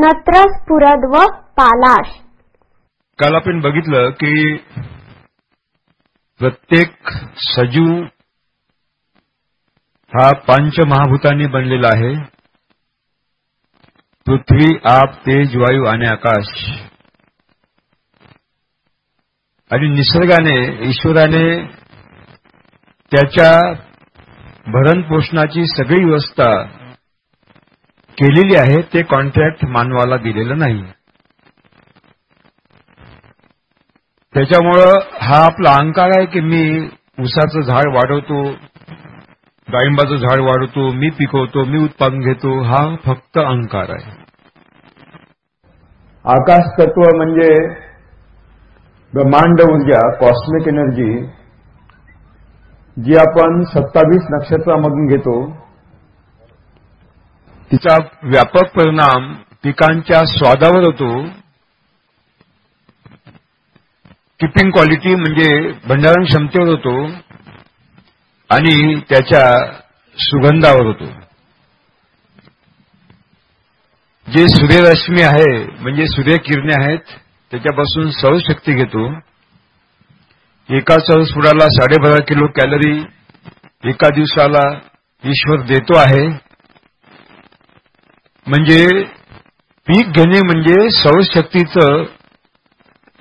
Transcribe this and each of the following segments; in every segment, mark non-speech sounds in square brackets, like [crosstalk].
नत्र स्फुरद व पालाश. काल आपण बघितलं की प्रत्येक सजीव हा पंचमहाभूतांनी बनलेला आहे. पृथ्वी आप तेज वायू आणि आकाश. आणि निसर्गाने ईश्वराने त्याच्या भरणपोषणाची सगळी व्यवस्था केलेली आहे ते कॉन्ट्रॅक्ट मानवाला दिलेलं नाही. त्याच्यामुळं हा आपला अहंकार आहे की मी उसाचं झाड वाढवतो डाळिंबाचं झाड वाढवतो मी पिकवतो मी उत्पादन घेतो हा फक्त अहंकार आहे. आकाश तत्व म्हणजे ब्रह्मांड ऊर्जा कॉस्मिक एनर्जी जी आपण सत्तावीस नक्षत्रामधून घेतो तिचा व्यापक परिणाम पिकांच्या स्वादावर होतो. किपिंग क्वालिटी म्हणजे भंडारण क्षमतेवर होतो. आणि त्याच्या सुगंधावर होतो. जे सूर्यरश्मी आहे म्हणजे सूर्यकिरणे आहेत त्याच्यापासून सौशक्ती घेतो. एका सौरस्फुटाला साडेबारा किलो कॅलरी एका दिवसाला ईश्वर देतो आहे. म्हणजे पीक घेणे म्हणजे सौरशक्तीचं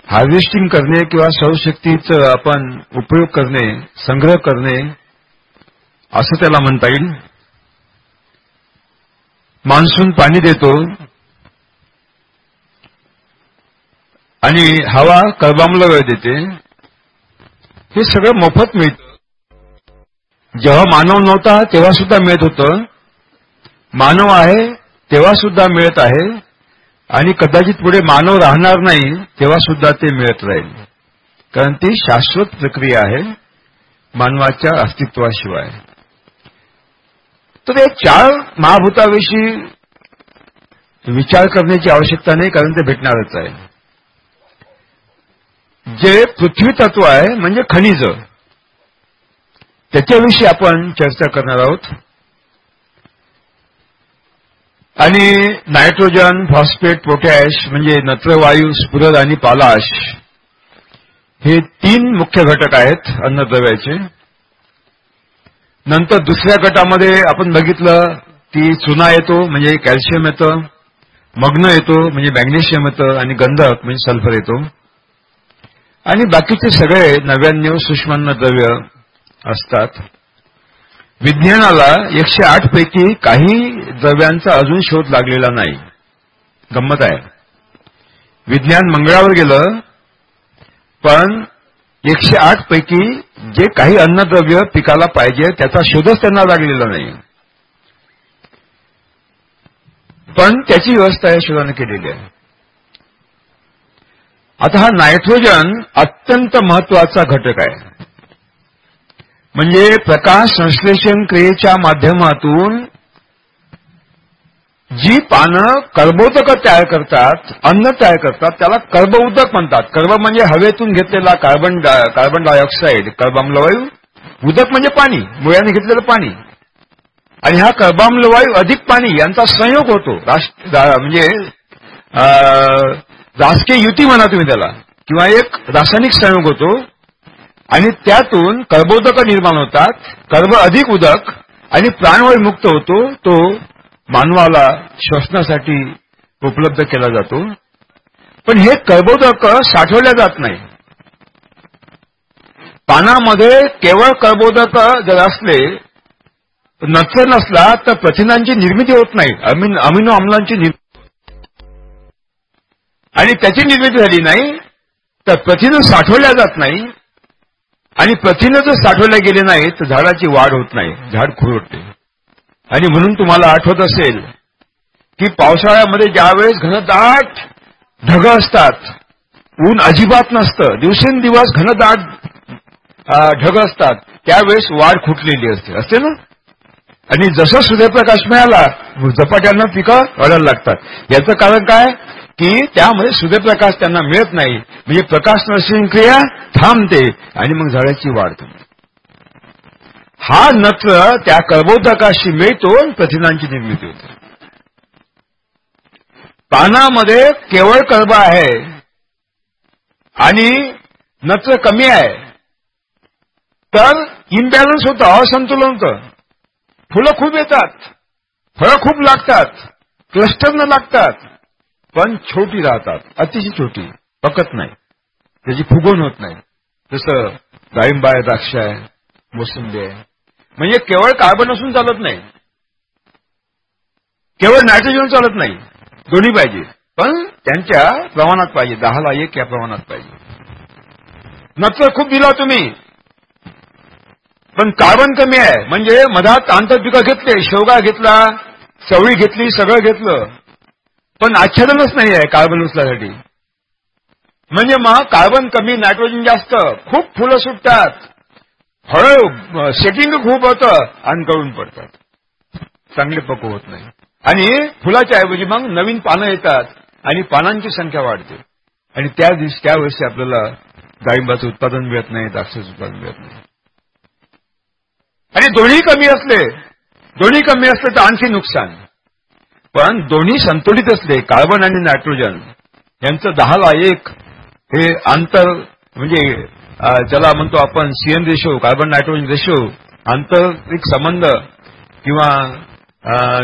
हार्वेस्टिंग करणे किंवा सौरशक्तीचं आपण उपयोग करणे संग्रह करणे असं त्याला म्हणता येईल. मान्सून पाणी देतो. आणि हवा कर्बामला वेळ देते. हे सगळं मोफत मिळतं. जेव्हा मानव नव्हता तेव्हा सुद्धा मिळत होतं. मानव आहे तेव्हा सुद्धा मिळत आहे. आणि कदाचित पुढे मानव राहणार नाही तेव्हा सुद्धा ते मिळत राहील. कारण ती शाश्वत प्रक्रिया आहे मानवाच्या अस्तित्वाशिवाय. तर या चार महाभूताविषयी विचार करण्याची आवश्यकता नाही कारण ते भेटणारच आहे. जे पृथ्वी तत्व आहे म्हणजे खनिज त्याच्याविषयी आपण चर्चा करणार आहोत. आणि नायट्रोजन फॉस्फेट पोटॅश म्हणजे नत्रवायू स्फुरद आणि पालाश हे तीन मुख्य घटक आहेत अन्नद्रव्याचे. नंतर दुसऱ्या गटामध्ये आपण बघितलं की चुना येतो म्हणजे कॅल्शियम येतं मग्न येतो म्हणजे मॅग्नेशियम येतं आणि गंधक म्हणजे सल्फर येतो. आणि बाकीचे सगळे नव्याण्णव सूक्ष्मान्न द्रव्य असतात. विज्ञानाला एकशे आठ पैकी काही द्रव्यांचा अजून शोध लागलेला नाही. गंमत आहे. विज्ञान मंगळावर गेलं पण एकशे आठ पैकी जे काही अन्नद्रव्य पिकाला पाहिजे त्याचा शोधच त्यांना लागलेला नाही. पण त्याची व्यवस्था या शोधाने केलेली आहे. आता हा नायट्रोजन अत्यंत महत्त्वाचा घटक आहे. म्हणजे प्रकाश संश्लेषण क्रियेच्या माध्यमातून जी पानं कर्बोदक तयार करतात अन्न तयार करतात त्याला कर्बउदक म्हणतात. कर्ब म्हणजे हवेतून घेतलेला कार्बन कार्बन डायऑक्साईड कर्बाम्लवायू. उदक म्हणजे पाणी मुळ्याने घेतलेलं पाणी. आणि हा कर्बाम्लवायू अधिक पाणी यांचा संयोग होतो. म्हणजे राजकीय युती म्हणा तुम्ही त्याला. किंवा एक रासायनिक संयोग होतो. आणि त्यातून कर्बोदक निर्माण होतात कर्ब अधिक उदक आणि प्राणवायू मुक्त होतो तो मानवाला श्वसनासाठी उपलब्ध केला जातो. पण हे कर्बोदक साठवल्या जात नाही. पानामध्ये केवळ कर्बोदक जर असले नत्र नसला तर प्रथिनांची निर्मिती होत नाही. अमिनो अम्लांची निर्मिती आणि त्याची निर्मिती झाली नाही तर प्रथिनं साठवल्या जात नाही. आणि प्रथिनं जर साठवल्या गेले नाही तर झाडाची वाढ होत नाही झाड खुरटते आणि म्हणून तुम्हाला आठवत असेल की पावसाळ्यामध्ये ज्यावेळेस घनदाट ढग असतात ऊन अजिबात नसतं दिवसेंदिवस घनदाट ढग असतात त्यावेळेस वाढ खुटलेली असते. असते ना? आणि जसं सूर्यप्रकाश मिळाला झपाट्यानं पिकं अडायला लागतात. याचं कारण काय? की त्यामध्ये सूर्यप्रकाश त्यांना मिळत नाही. म्हणजे प्रकाश नर्सिंग क्रिया थांबते आणि मग झाडाची वाढ थांबते. हा नत्र त्या कर्बोदकाशी मिळतो प्रथिनांची निर्मिती होते. पानामध्ये केवळ कर्ब आहे आणि नत्र कमी आहे. तर इम्बॅलन्स होतं असंतुलन होतं. फुलं खूप येतात फळं खूप लागतात क्लस्टरनं लागतात. पण छोटी राहतात. अतिशय छोटी. पकत नाही. त्याची फुगवण होत नाही. जसं डाळिंबा आहे द्राक्ष आहे मोसंबी आहे. म्हणजे केवळ कार्बन असून चालत नाही. केवळ नायट्रोजन चालत नाही. दोन्ही पाहिजे. पण त्यांच्या प्रमाणात पाहिजे. दहाला एक या प्रमाणात पाहिजे. नत्र खूप दिला तुम्ही. पण कार्बन कमी आहे. म्हणजे मधात आंतरपिकं घेतले शेवगा घेतला चवळी घेतली सगळं घेतलं. पण आच्छादनच नाही आहे कार्बन उचलासाठी. म्हणजे मग कार्बन कमी नायट्रोजन जास्त खूप फुलं सुटतात. हळू सेटिंग खूप होतं आणि गळून पडतात. चांगले पक होत नाही. आणि फुलाच्या ऐवजी मग नवीन पानं येतात आणि पानांची संख्या वाढते. आणि त्या दिवशी त्यावेळेस आपल्याला डाळिंबाचं उत्पादन मिळत नाही द्राक्षाचं उत्पादन मिळत नाही. आणि दोन्ही कमी असले दोन्ही कमी असले तर आणखी नुकसान. पण दोन्ही संतुलित असले कार्बन आणि नायट्रोजन यांचं दहाला एक हे आंतर म्हणजे ज्याला म्हणतो आपण C N ratio carbon nitrogen ratio आंतरिक संबंध किंवा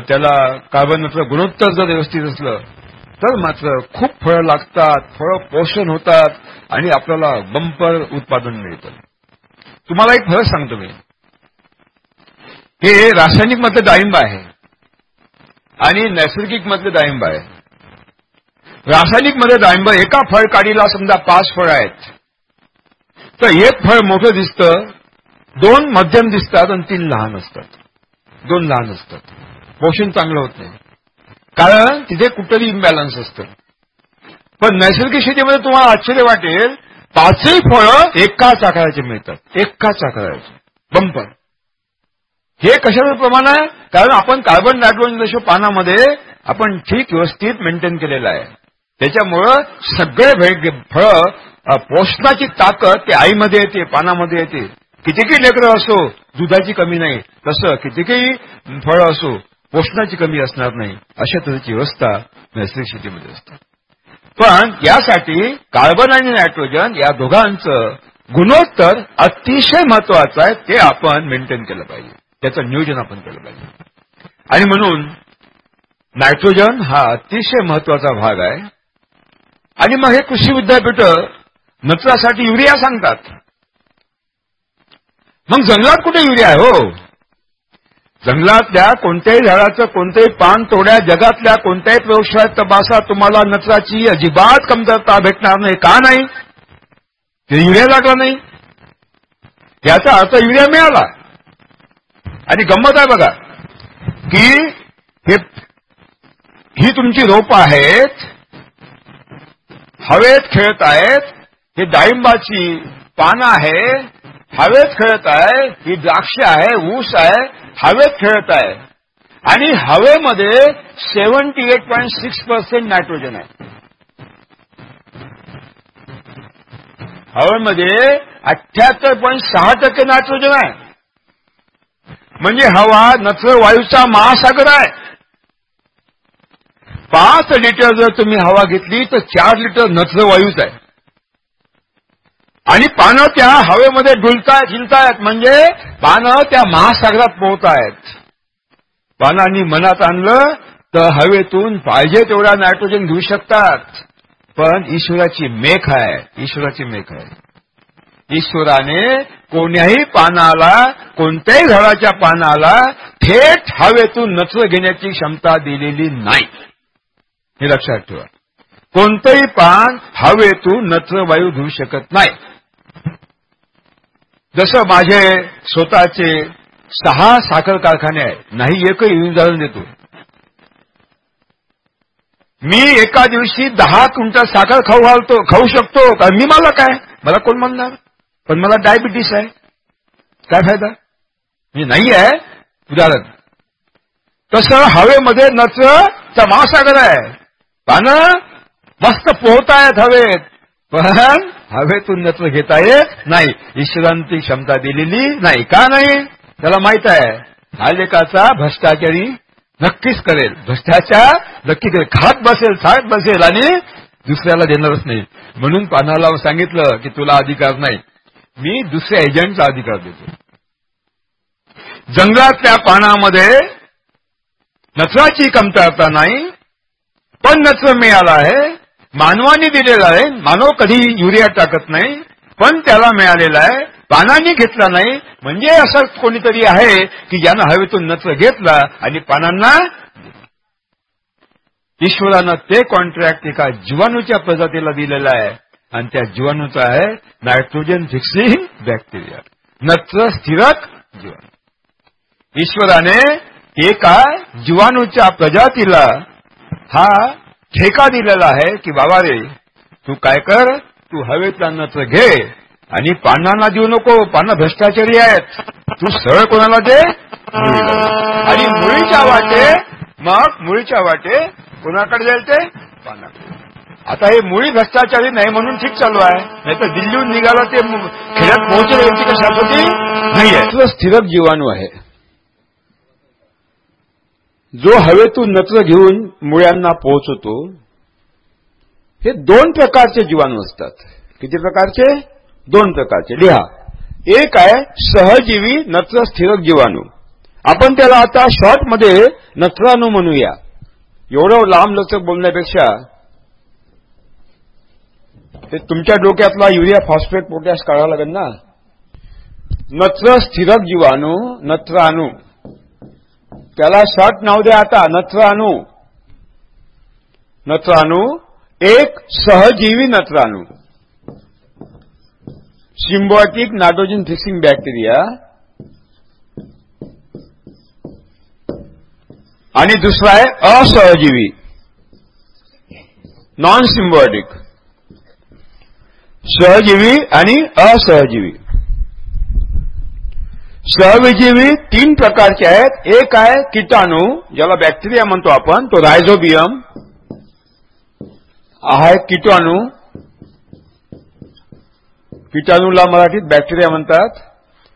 त्याला कार्बन गुणोत्तर जर व्यवस्थित असलं तर मात्र खूप फळं लागतात फळं पोषण होतात आणि आपल्याला बंपर उत्पादन मिळतं. तुम्हाला एक फरक सांगतो मी. हे रासायनिक मधलं डाळिंब आहे. आणि नैसर्गिक मधले डाळिंब आहे रासायनिकमध्ये डाळिंब एका फळ काढीला समजा पाच फळ आहेत. तर एक फळ मोठं दिसतं दोन मध्यम दिसतात आणि तीन लहान असतात. दोन लहान असतात. पोषण चांगलं होत नाही. कारण तिथे कुठंतरी इम्बॅलन्स असतं. पण नैसर्गिक शेतीमध्ये तुम्हाला आश्चर्य वाटेल पाचही फळं एकाच आकाराचे मिळतात. एकाच आकाराचे. बंपर. हे कशाचं प्रमाण आहे? कारण आपण कार्बन डायट्रोजन रेशो पानामध्ये आपण ठीक व्यवस्थित मेंटेन केलेलं आहे. त्याच्यामुळं सगळे फळं पोषणाची ताकद ते आईमध्ये येते पानामध्ये येते. कितीही लेकरं असो दुधाची कमी नाही. तसं कितीही फळं असो पोषणाची कमी असणार नाही. अशा तऱ्हेची व्यवस्था नैसर्गिक शेतीमध्ये असते पण यासाठी कार्बन आणि नायट्रोजन या दोघांचं गुणोत्तर अतिशय महत्वाचं आहे ते आपण मेंटेन केलं पाहिजे. त्याचं नियोजन आपण केलं पाहिजे. आणि म्हणून नायट्रोजन हा अतिशय महत्त्वाचा भाग आहे. आणि मग हे कृषी विद्यापीठ नत्रासाठी युरिया सांगतात. मग जंगलात कुठे युरिया आहे हो? जंगलातल्या कोणत्याही झाडाचं कोणतंही पान तोड्या जगातल्या कोणत्याही प्रयोगशाळेत तपासा तुम्हाला नत्राची अजिबात कमतरता भेटणार नाही. का नाही? ते युरिया लागला नाही. याचा अर्थ युरिया मिळाला. आणि गंमत आहे बघा की हे ही तुमची रोप आहेत हवेत खेळत आहेत हे डाळिंबाची पानं आहे हवेत खेळत आहे ही द्राक्ष आहे ऊस आहे हवेत खेळत आहे. आणि हवेमध्ये seventy eight point six percent nitrogen आहे. हवेमध्ये अठ्याहत्तर पॉईंट सहा टक्के नायट्रोजन आहे. म्हणजे हवा नत्र वायूचा महासागर आहे. पाच लिटर जर तुम्ही हवा घेतली तर चार लिटर नत्र वायूच आहे. आणि पानं त्या हवेमध्ये डुलतायत हिलतायत म्हणजे पानं त्या महासागरात पोहतायत पानांनी मनात आणलं तर हवेतून पाहिजे तेवढा नायट्रोजन घेऊ शकतात. पण ईश्वराची मेख आहे ईश्वराची मेख आहे. ईश्वराने कोण्याही पानाला कोणत्याही झाडाच्या पानाला थेट हवेतून नत्र घेण्याची क्षमता दिलेली नाही. हे लक्षात ठेवा. कोणतंही पान हवेतून नत्र वायू घेऊ शकत नाही. जसं माझे स्वतःचे सहा साखर कारखाने आहेत नाही एकही उदाहरण देतो. मी एका दिवशी दहा क्विंटल साखर खाऊ घालतो खाऊ शकतो कारण मी मला काय? मला कोण म्हणणार? पण मला डायबिटीस आहे. काय फायदा? म्हणजे नाही आहे उदाहरण. तसं हवेमध्ये नचं महासागर आहे. पानं मस्त पोहतायत हवेत. पण हवेतून नत्र घेता येत नाही. ईश्वरांची क्षमता दिलेली नाही. का नाही? त्याला माहीत आहे. हा भ्रष्टाचारी नक्कीच करेल. भ्रष्टाचार नक्की करेल. खात बसेल खात बसेल आणि दुसऱ्याला देणारच नाही. म्हणून पानाला सांगितलं की तुला अधिकार नाही. मी दुसऱ्या एजंटचा अधिकार देतो. जंगलातल्या पानामध्ये नचराची कमतरता नाही पण नत्र मिळाला आहे. मानवाने दिलेला आहे. मानव कधी युरिया टाकत नाही पण त्याला मिळालेला आहे. पानांनी घेतला नाही. म्हणजे असं कोणीतरी आहे की ज्यानं हवेतून नत्र घेतला आणि पानांना ईश्वरानं ते कॉन्ट्रॅक्ट एका जीवाणूच्या प्रजातीला दिलेला आहे. आणि त्या जीवाणूचा आहे नायट्रोजन फिक्सिंग बॅक्टेरिया. नत्र स्थिरक जीवाणू ईश्वराने एका जीवाणूच्या प्रजातीला हा ठेका दिलेला आहे की बाबा रे तू काय कर? तू हवेतला नत्र घे आणि पानांना देऊ नको. पानं भ्रष्टाचारी आहेत. तू सरळ कोणाला दे? आणि मुळीच्या वाटे मग मुळीच्या वाटे कोणाकडे जायचे पानाकडे. आता हे मुळी भ्रष्टाचारी नाही म्हणून ठीक चालू आहे. नाही तर दिल्लीहून निघाला ते खेड्यात पोहोचले यांची कशा शाश्वती नाही आहे स्थिरक जीवाणू आहे. जो हवेतून नत्र घेऊन मुळ्यांना पोहोचवतो हे दोन प्रकारचे जीवाणू असतात. किती प्रकारचे? दोन प्रकारचे. लिहा. एक आहे सहजीवी नत्र स्थिरक जीवाणू. आपण त्याला आता शॉर्टमध्ये नत्राणू म्हणूया. एवढं लांब लचक बोलण्यापेक्षा ते तुमच्या डोक्यातला युरिया फॉस्फेट पोटॅश काढावं लागेल ना? नत्र स्थिरक जीवाणू नत्राणू त्याला शॉर्ट नाव द्या आता नत्राणू नत्राणू एक सहजीवी नत्राणू सिम्बॉटिक नायट्रोजन फिक्सिंग बॅक्टेरिया आणि दुसरा आहे असहजीवी. नॉन सिम्बॉटिक सहजीवी आणि असहजीवी. सहविजीवी तीन प्रकारचे आहेत. एक आहे किटाणू ज्याला बॅक्टेरिया म्हणतो आपण तो रायझोबियम आहे किटाणू. किटाणूला मराठीत बॅक्टेरिया म्हणतात.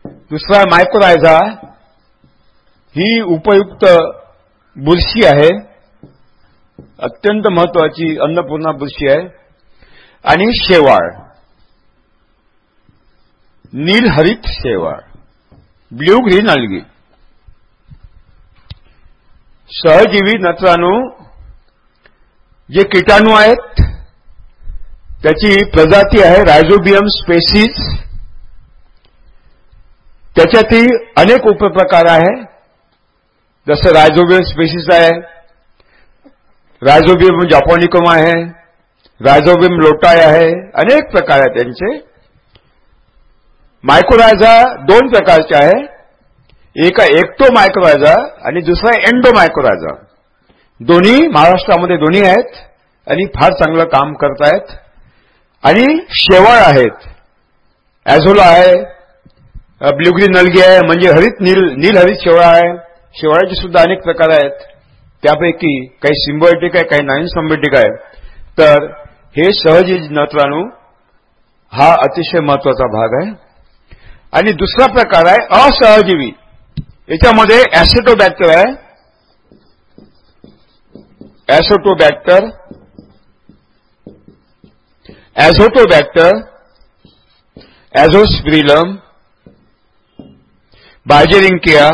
दुसरा मायक्रोरायझा ही उपयुक्त बुरशी आहे. अत्यंत महत्वाची अन्नपूर्णा बुरशी आहे. आणि शेवाळ. नीलहरित शेवाळ ब्ल्यू ग्रीन अलगी सहजीवी नत्राणू जे किटाणू आहेत त्याची प्रजाती आहे रायझोबियम स्पेसिस त्याच्यातही अनेक उपप्रकार आहे. जसं रायझोबियम स्पेसिस आहे रायझोबियम जापॉनिकम आहे रायझोबियम लोटाय आहे अनेक प्रकार आहेत त्यांचे मायक्रोरायझा दोन प्रकारचे आहे. एक एक्टो मायक्रोरायझा आणि दुसरा एंडो मायक्रोरायझा दोन्ही महाराष्ट्रामध्ये दोन्ही आहेत आणि फार चांगलं काम करतायत. आणि शेवाळ आहेत. ॲझोला आहे ब्ल्युग्री नलगी आहे म्हणजे हरित नील नीलहरित शेवाळ आहे. शेवाळ्याचे सुद्धा अनेक प्रकार आहेत. त्यापैकी काही सिम्बॉयटिक आहे काही नॉन सिम्बॉयटिक आहे. तर हे सहजी नत्राणू हा अतिशय महत्त्वाचा भाग आहे. आणि दुसरा प्रकार आहे असहजीवी. याच्यामध्ये ऍसिटोबॅक्टर आहे. ऍसोटोबॅक्टर ऍझोटोबॅक्टर ऍझोस्प्रिलम बाजेरिंकिया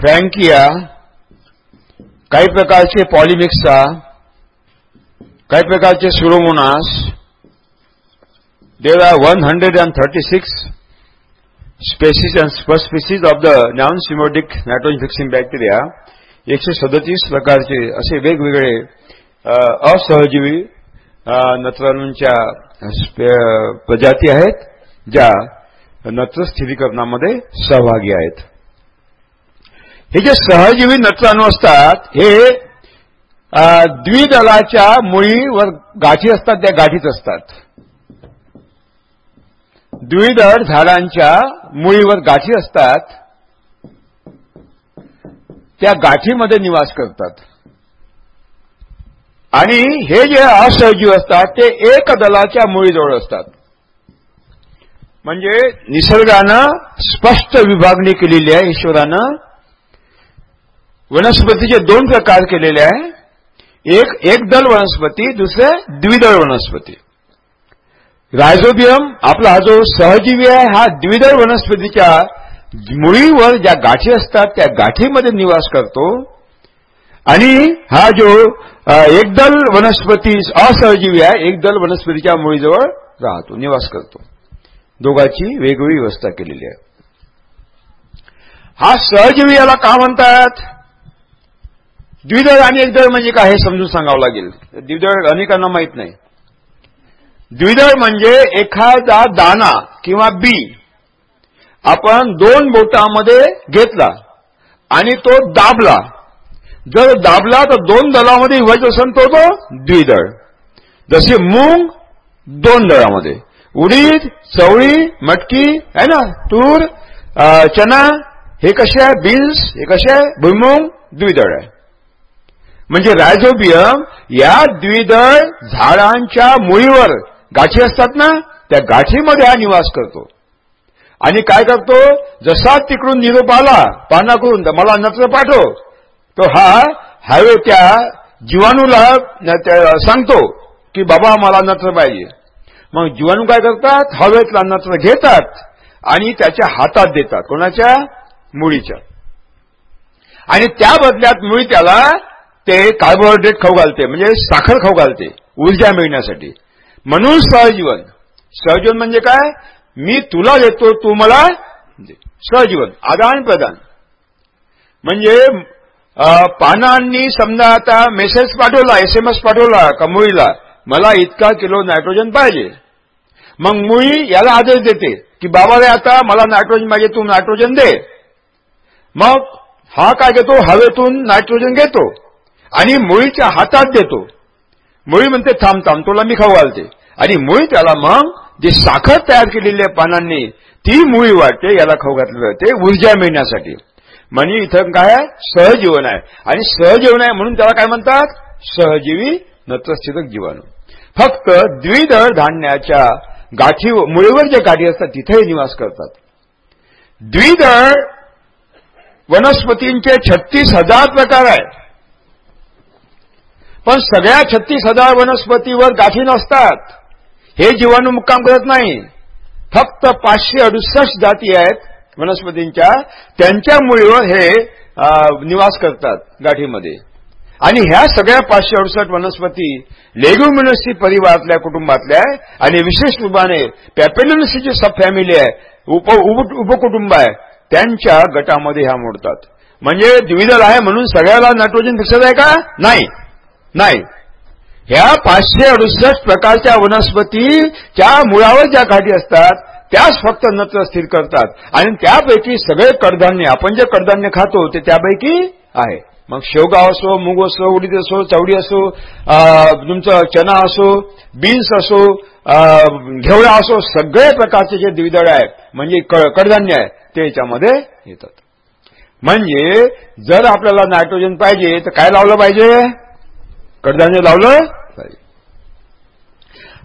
फ्रँकिया. काही प्रकारचे पॉलिमिक्सा. काही प्रकारचे सुरोमोनास. There are 136 species and subspecies of the non symbiotic nitrogen fixing bacteria एकशे सदतीस प्रकारचे असे वेगवेगळे असहजीवी नत्राणूंच्या प्रजाती आहेत ज्या नत्रस्थिरीकरणामध्ये सहभागी आहेत. हे जे सहजीवी नत्राणू असतात हे द्विदलाच्या मुळीवर गाठी असतात त्या गाठीच असतात. द्विदळ झाडांच्या मुळीवर गाठी असतात त्या गाठीमध्ये निवास करतात. आणि हे जे असहजीव असतात ते एक दलाच्या मुळीजवळ असतात. म्हणजे निसर्गानं स्पष्ट विभागणी केलेली आहे ईश्वरानं. वनस्पतीचे दोन प्रकार केलेले आहे. एक एकदल वनस्पती दुसरे द्विदळ वनस्पती. रायझोबियम आपला हा जो सहजीवी आहे हा द्विदळ वनस्पतीच्या मुळीवर ज्या गाठी असतात त्या गाठीमध्ये निवास करतो. आणि हा जो एकदल वनस्पती असहजीवी आहे एकदल वनस्पतीच्या मुळीजवळ राहतो निवास करतो. दोघांची वेगवेगळी व्यवस्था केलेली आहे. हा सहजीवी याला का म्हणतात? द्विदळ आणि एकदळ म्हणजे काय हे समजून सांगावं लागेल. द्विदळ अनेकांना माहीत नाही. द्विदळ म्हणजे एखादा दाना किंवा बी. आपण दोन बोटामध्ये घेतला आणि तो दाबला. जर दाबला तर दोन दलामध्ये विभाजित असेल तो तो द्विदळ. जसे मूग दोन दळामध्ये उडीद चवळी मटकी आहे ना? तूर चना हे कसे आहे? बीन्स हे कसे आहे? भुईमुंग द्विदळ आहे. म्हणजे रायझोबियम या द्विदळ झाडांच्या मुळीवर गाठी असतात ना त्या गाठीमध्ये हा निवास करतो. आणि काय करतो? जसा तिकडून निरोप आला पानाकडून मला नत्र पाठव. तो हा हवे त्या जीवाणूला सांगतो की बाबा मला नत्र पाहिजे. मग जीवाणू काय करतात? हवेतला नत्र घेतात आणि त्याच्या हातात देतात. कोणाच्या? मुळीच्या. आणि त्या बदल्यात मुळी त्याला ते कार्बोहायड्रेट खाऊ घालते. म्हणजे साखर खाऊ घालते ऊर्जा मिळण्यासाठी. म्हणून सहजीवन. सहजीवन म्हणजे काय? मी तुला देतो तू मला सहजीवन आदान प्रदान. म्हणजे पानांनी समजा आता मेसेज पाठवला एसएमएस पाठवला का मुळीला मला इतका किलो नायट्रोजन पाहिजे. मग मुळी याला आदेश देते की बाबा रे आता मला नायट्रोजन पाहिजे तू नायट्रोजन दे. मग हा काय घेतो हवेतून नायट्रोजन घेतो. आणि मुळीच्या हातात देतो. मुळी म्हणते थांब थांब तुला मी खाऊ घालते. आणि मुळी त्याला मग जी साखर तयार केलेली आहे पानांनी ती मुळी वाटते याला खाऊ घातली जाते ऊर्जा मिळण्यासाठी. म्हणजे इथं काय आहे? सहजीवन आहे. आणि सहजीवन आहे म्हणून त्याला काय म्हणतात? सहजीवी नत्रस्थितक जीवाणू. फक्त द्विदळ धान्याच्या गाठी मुळीवर जे गाठी असतात तिथेही निवास करतात. द्विदळ वनस्पतींचे छत्तीस हजार प्रकार आहेत. पण सगळ्या छत्तीस हजार वनस्पतीवर गाठी नसतात. हे जीवाणू मुक्काम करत नाही. फक्त पाचशे अडुसष्ट जाती आहेत वनस्पतींच्या. त्यांच्या मुळीवर हे निवास करतात गाठीमध्ये. आणि ह्या सगळ्या पाचशे अडुसष्ट वनस्पती लेग्युमिनसी परिवारातल्या कुटुंबातल्या आणि विशेष रूपाने पॅपेलिनसीची सब फॅमिली आहे उप उपकुटुंब आहे त्यांच्या गटामध्ये ह्या मोडतात. म्हणजे द्विदल आहे म्हणून सगळ्याला नायट्रोजन दिसत आहे का? नाही. नाही. ह्या पाचशे अडुसष्ट प्रकारच्या वनस्पतीच्या मुळावर ज्या गाठी असतात त्याच फक्त नत्र स्थिर करतात. आणि त्यापैकी सगळे कडधान्य आपण जे कडधान्य खातो ते त्यापैकी आहे. मग शेवगा असो मूग असो उडीद असो चवडी असो तुमचं चना असो बीन्स असो घेवळा असो सगळे प्रकारचे जे द्विदळ आहे म्हणजे कडधान्य आहे ते याच्यामध्ये येतात. म्हणजे जर आपल्याला नायट्रोजन पाहिजे तर काय लावलं पाहिजे? कडधान्य लावलं?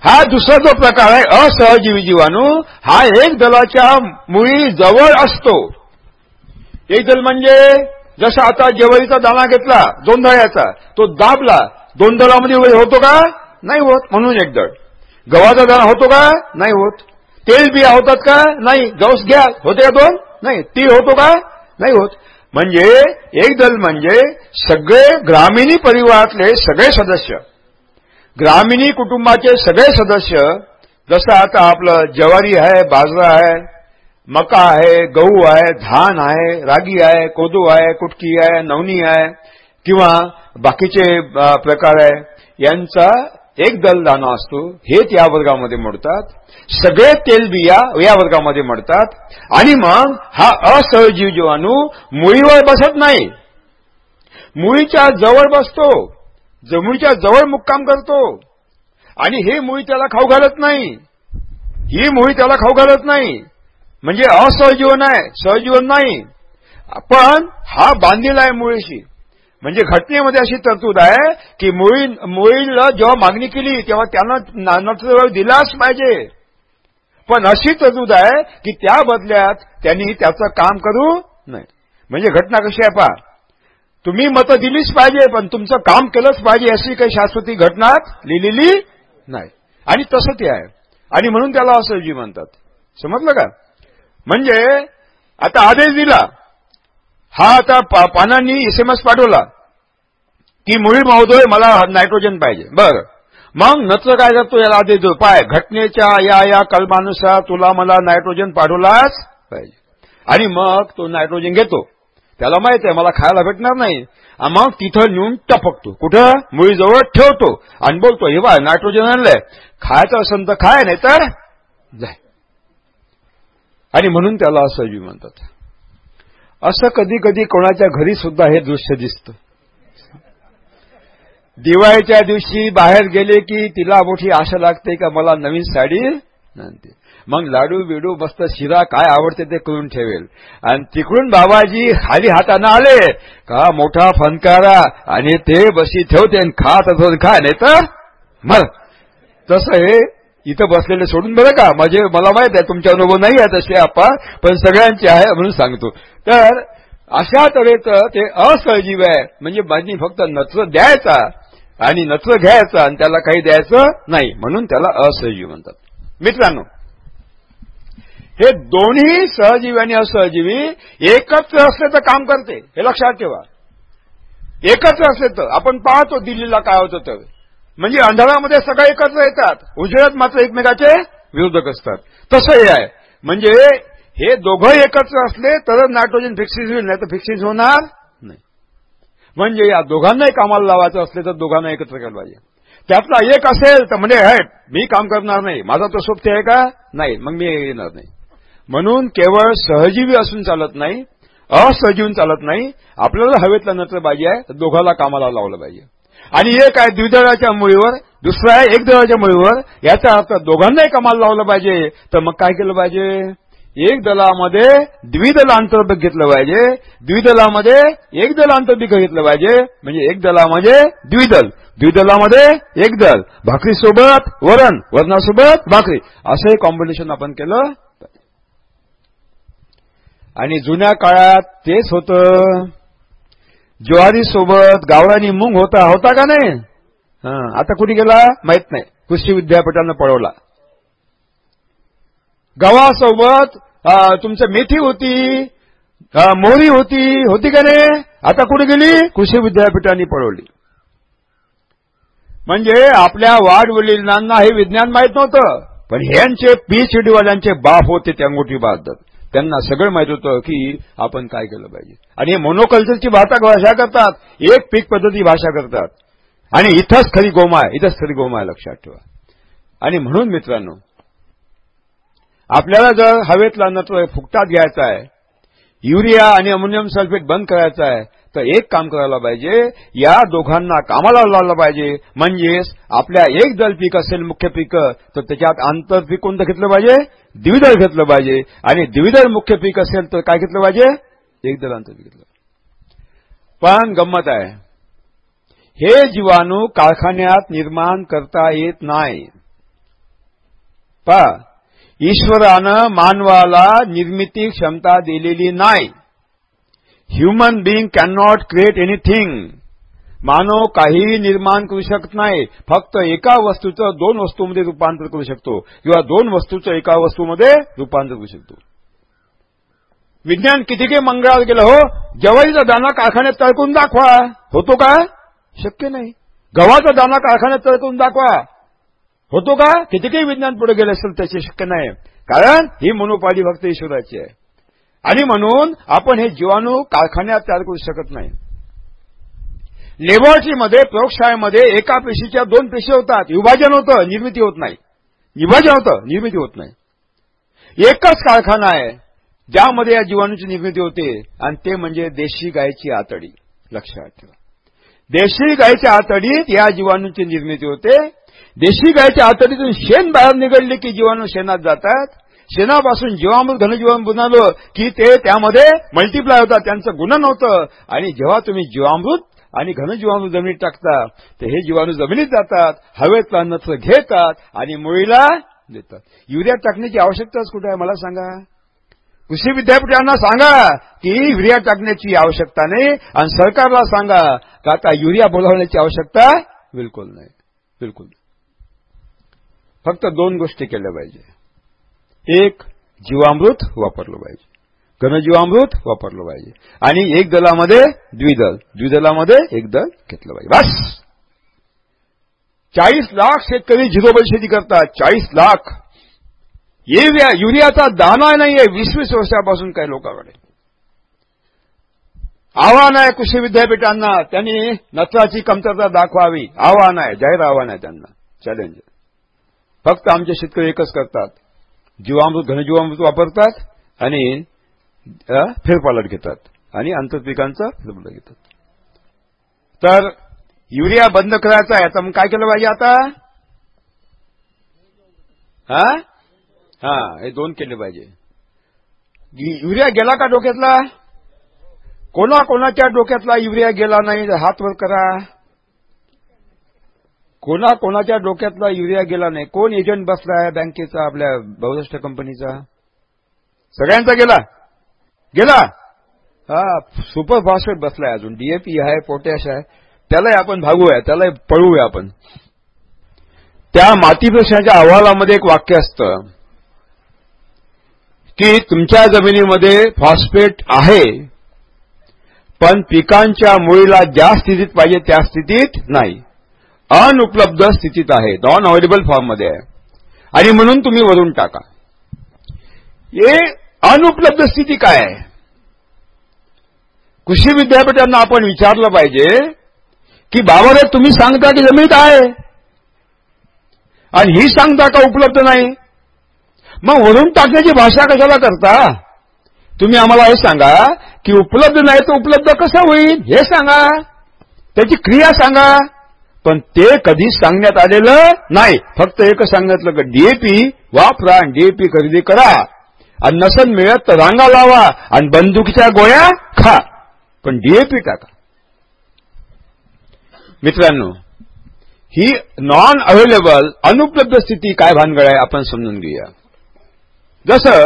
हा दुसरा जो प्रकार आहे असहजीवी जीवाणू हा एक दलाच्या मुळी जवळ असतो. एक दल म्हणजे जसा आता जेवळीचा दाना घेतला दोन दळ्याचा तो दाबला दोन दलामध्ये होतो का? नाही होत म्हणून एक दळ गव्हाचा दाना होतो का? नाही होत. तेल बिया होतात का? नाही. गवस घ्या होते का दोन? नाही. ती होतो का? नाही होत. म्हणजे एक दल म्हणजे सगळे ग्रामीणी परिवारातले सगळे सदस्य. ग्रामीणी कुटुंबाचे सगळे सदस्य जसं आता आपलं ज्वारी आहे बाजरा आहे मका आहे गहू आहे धान आहे रागी आहे कोदो आहे कुटकी आहे नवनी आहे किंवा बाकीचे प्रकार आहे यांचा एक दलदाना असतो हेच या वर्गामध्ये मोडतात. सगळे तेलबिया या वर्गामध्ये मोडतात. आणि मग हा असहजीव जीवाणू मुळीवर बसत नाही. मुळीच्या जवळ बसतो. जमुळीच्या जवळ मुक्काम करतो. आणि हे मुळी त्याला खाऊ घालत नाही. ही मुळी त्याला खाऊ घालत नाही. म्हणजे असहजीवन आहे सहजीवन नाही. पण हा बांधलेला आहे मुळीशी. म्हणजे घटनेमध्ये अशी तरतूद आहे की मुळी मुळीला जेव्हा मागणी केली तेव्हा त्यांना नत्र दिलाच पाहिजे. पण अशी तरतूद आहे की त्या बदल्यात त्यांनी त्याचं काम करू नये. म्हणजे घटना कशी आहे पहा. तुम्ही मतं दिलीच पाहिजे पण तुमचं काम केलंच पाहिजे अशी काही शाश्वती घटनात लिहिलेली नाही. आणि तसं ते आहे. आणि म्हणून त्याला असं जी म्हणतात. समजलं का? म्हणजे आता आदेश दिला. हा आता पानांनी एसएमएस पाठवला की मुळी महोदय मला नायट्रोजन पाहिजे. बरं. मग नत्र काय करतो? याला आदेश देतो पाय घटनेच्या या या कलमानुसार तुला मला नायट्रोजन पाठवलाच पाहिजे. आणि मग तो नायट्रोजन घेतो. त्याला माहीत आहे मला खायला भेटणार नाही. मग तिथं नेऊन टपकतो. कुठं? मुळीजवळ ठेवतो. आणि बोलतो हे बा नायट्रोजन आणलंय. खायचं असेल तर खाय नाही तर जाय. आणि म्हणून त्याला असं म्हणतात. असं कधी कधी कोणाच्या घरी सुद्धा हे दृश्य दिसतं. दिवाळीच्या दिवशी बाहेर गेले की तिला मोठी आशा लागते का मला नवीन साडी नंतर मग लाडू बिडू मस्त शिरा काय आवडते ते करून ठेवेल. आणि तिकडून बाबाजी खाली हाताने आले का मोठा फनकारा आणि ते बशी ठेवते आणि खात असं खा नाही तर मग तसं हे इथं बसलेले सोडून बरं का? म्हणजे मला माहीत आहे तुमचे अनुभव नाही आहे तसे आपा पण सगळ्यांचे आहे म्हणून सांगतो. तर अशा तऱ्हेचं ते असहजीव आहे. म्हणजे माझी फक्त नत्र द्यायचा आणि नत्र घ्यायचं आणि त्याला काही द्यायचं नाही. म्हणून त्याला असहजीव म्हणतात. मित्रांनो हे दोन्ही सहजीवी आणि असहजीवी एकत्र असले तर काम करते. हे लक्षात ठेवा. एकत्र असले तर आपण पाहतो दिल्लीला काय होतं तर. म्हणजे अंधारामध्ये सगळे एकत्र येतात. उजेडात मात्र एकमेकाचे विरोधक असतात. तसं हे आहे. म्हणजे हे दोघं एकत्र असले तरच नायट्रोजन फिक्सिस होईल नाही तर फिक्सिस होणार नाही. म्हणजे या दोघांनाही कामाला लावायचं असले तर दोघांना एकत्र केलं पाहिजे. त्यातला एक असेल तर म्हणजे हट मी काम करणार नाही. माझा तो सोबती आहे का? नाही मग मी येणार नाही. म्हणून केवळ सहजीवी असून चालत नाही असहजीवन चालत नाही. आपल्याला हवेतला नत्र पाहिजे आहे तर दोघाला कामाला लावलं पाहिजे. आणि एक आहे द्विदळाच्या मुळीवर दुसरा आहे एक दळाच्या मुळीवर. याचा अर्थ दोघांनाही कमाल लावलं पाहिजे. तर मग काय केलं पाहिजे? एक दलामध्ये द्विदल अंतर्भूत घेतलं पाहिजे. द्विदलामध्ये एक दल अंतर्भूत घेतलं पाहिजे. म्हणजे एक दलामध्ये द्विदल द्विदलामध्ये एक दल भाकरीसोबत वरण वरणासोबत भाकरी. असं कॉम्बिनेशन आपण केलं. आणि जुन्या काळात तेच होतं. ज्वारी सोबत गावरानी मूंग होता होता का नाही? आता कुठे गेला? माहीत नाही. कृषी विद्यापीठानं पळवला. गव्हासोबत तुमचं मेथी होती मोरी होती होती का नाही? आता कुठे गेली? कृषी विद्यापीठाने पळवली. म्हणजे आपल्या वाढवडिलांना हे विज्ञान माहीत नव्हतं. पण ह्यांचे पीएचडीवाल्यांचे बाप होते त्या अंगुठी बाबत त्यांना सगळं माहीत होतं की आपण काय केलं पाहिजे. आणि हे मोनोकल्चरची भाषा भाषा करतात. एक पीक पद्धती भाषा करतात. आणि इथंच खरी गोमाय आहे. इथंच खरी गोमाय आहे लक्षात ठेवा. आणि म्हणून मित्रांनो आपल्याला जर हवेतला नत्र फुकटात घ्यायचा आहे युरिया आणि अमोनियम सल्फेट बंद करायचा आहे तर एक काम करायला पाहिजे. या दोघांना कामाला लावलं पाहिजे. म्हणजेच आपल्या एक दल पीक असेल मुख्य पीक तर त्याच्यात आंतर पीक कोणतं घेतलं पाहिजे? द्विदळ घेतलं पाहिजे. आणि द्विदळ मुख्य पीक असेल तर काय घेतलं पाहिजे? एक दल पीक घेतलं पण गंमत आहे. हे जीवाणू कारखान्यात निर्माण करता येत नाही. पा ईश्वरानं मानवाला निर्मिती क्षमता दिलेली नाही. Human being can not create anything मानव काहीही निर्माण करू शकत नाही. फक्त एका वस्तूचं दोन वस्तूमध्ये रूपांतर करू शकतो किंवा दोन वस्तूचं एका वस्तूमध्ये रूपांतर करू शकतो. विज्ञान किती काही मंगळावर गेलं हो? जवाईचा दाना कारखान्यात तळकून दाखवा. होतो का? शक्य नाही. गव्हाचा दाना कारखान्यात तळकून दाखवा. होतो का? किती काही विज्ञान पुढे गेले असेल त्याचे शक्य नाही. कारण ही मनोपाधी फक्त ईश्वराची आहे. आणि म्हणून आपण हे जीवाणू कारखान्यात तयार करू शकत नाही. लेबॉरेटरीमध्ये प्रयोगशाळेमध्ये एका पेशीच्या दोन पेशी होतात. विभाजन होतं निर्मिती होत नाही. विभाजन होतं निर्मिती होत नाही. एकच कारखाना आहे ज्यामध्ये या जीवाणूची निर्मिती होते आणि ते म्हणजे देशी गायची आतडी. लक्षात ठेवा. देशी गायच्या आतडीत या जीवाणूंची निर्मिती होते. देशी गायच्या आतडीतून शेण बाहेर निघडले की जीवाणू शेणात जातात. शेणापासून जीवामृत घनजीवन बनवलं की ते त्यामध्ये मल्टिप्लाय होतात त्यांचं गुणन होतं. आणि जेव्हा तुम्ही जीवामृत आणि घनजीवाणू जमिनीत टाकतात तर हे जीवाणू जमिनीत जातात हवेतला नथ घेतात आणि मुळीला देतात. युरिया टाकण्याची आवश्यकताच कुठे आहे मला सांगा. कृषी विद्यापीठांना सांगा की युरिया टाकण्याची आवश्यकता नाही आणि सरकारला सांगा का आता युरिया बोलावण्याची आवश्यकता बिलकुल नाही. बिलकुल फक्त दोन गोष्टी केल्या पाहिजे. एक जीवामृत वापरलं पाहिजे. घनजीवामृत वापरलं पाहिजे. आणि एक दलामध्ये द्विदल. द्विदलामध्ये एक दल घेतलं पाहिजे. बस! चाळीस लाख शेतकरी झिरोबल शेती करतात. चाळीस लाख. युरिया युरियाचा दाना नाहीये. वीस वीस वर्षापासून काही लोकांकडे. आव्हान आहे कृषी विद्यापीठांना. त्यांनी नत्राची कमतरता दाखवावी. आव्हान आहे. जाहीर आव्हान आहे त्यांना. चॅलेंज फक्त आमचे शेतकरी एकच करतात. जीवामृत घनजीवामृत वापरतात आणि फेरपालट घेतात. आणि आंतरपिकांचा फेरपालट घेतात. तर युरिया बंद करायचा आहे तर मग काय केलं पाहिजे आता? हा? हा हे दोन केले पाहिजे. युरिया गेला का डोक्यातला? कोणा कोणाच्या डोक्यातला युरिया गेला नाही? हात वर करा. कोणा कोणाच्या डोक्यातला युरिया गेला नाही? कोण एजंट बसला आहे बँकेचा आपल्या बहुराष्ट्र कंपनीचा? सगळ्यांचा गेला? गेला? हा सुपर फॉस्फेट बसलाय अजून. डीएपी आहे पोटॅश आहे. त्यालाही आपण भागूया त्यालाही पळवूया आपण. त्या माती प्रश्नाच्या अहवालामध्ये एक वाक्य असतं की तुमच्या जमिनीमध्ये फॉस्फेट आहे पण पिकांच्या मुळीला ज्या स्थितीत पाहिजे त्या स्थितीत नाही. अनुपलब्ध स्थितीत आहे. नॉन अवेलेबल फॉर्ममध्ये आहे. आणि म्हणून तुम्ही वरून टाका. हे अनुपलब्ध स्थिती काय आहे? कृषी विद्यापीठांना आपण विचारलं पाहिजे की बाबा तुम्ही सांगता की जमीन आहे. आणि ही सांगता का उपलब्ध नाही? मग वरून टाकण्याची भाषा कशाला करता? तुम्ही आम्हाला हे सांगा की उपलब्ध नाही तर उपलब्ध कसं होईल? हे सांगा. त्याची क्रिया सांगा. पण ते कधीच सांगण्यात आलेलं नाही. फक्त एक सांगितलं की डीएपी वापरा आणि डीएपी खरेदी करा. आणि नसन मिळत तर रांगा लावा आणि बंदुकीच्या गोळ्या खा. पण डीएपी टाका. मित्रांनो ही नॉन अवेलेबल अनुपलब्ध स्थिती काय भानगड आहे आपण समजून घेऊया. जसं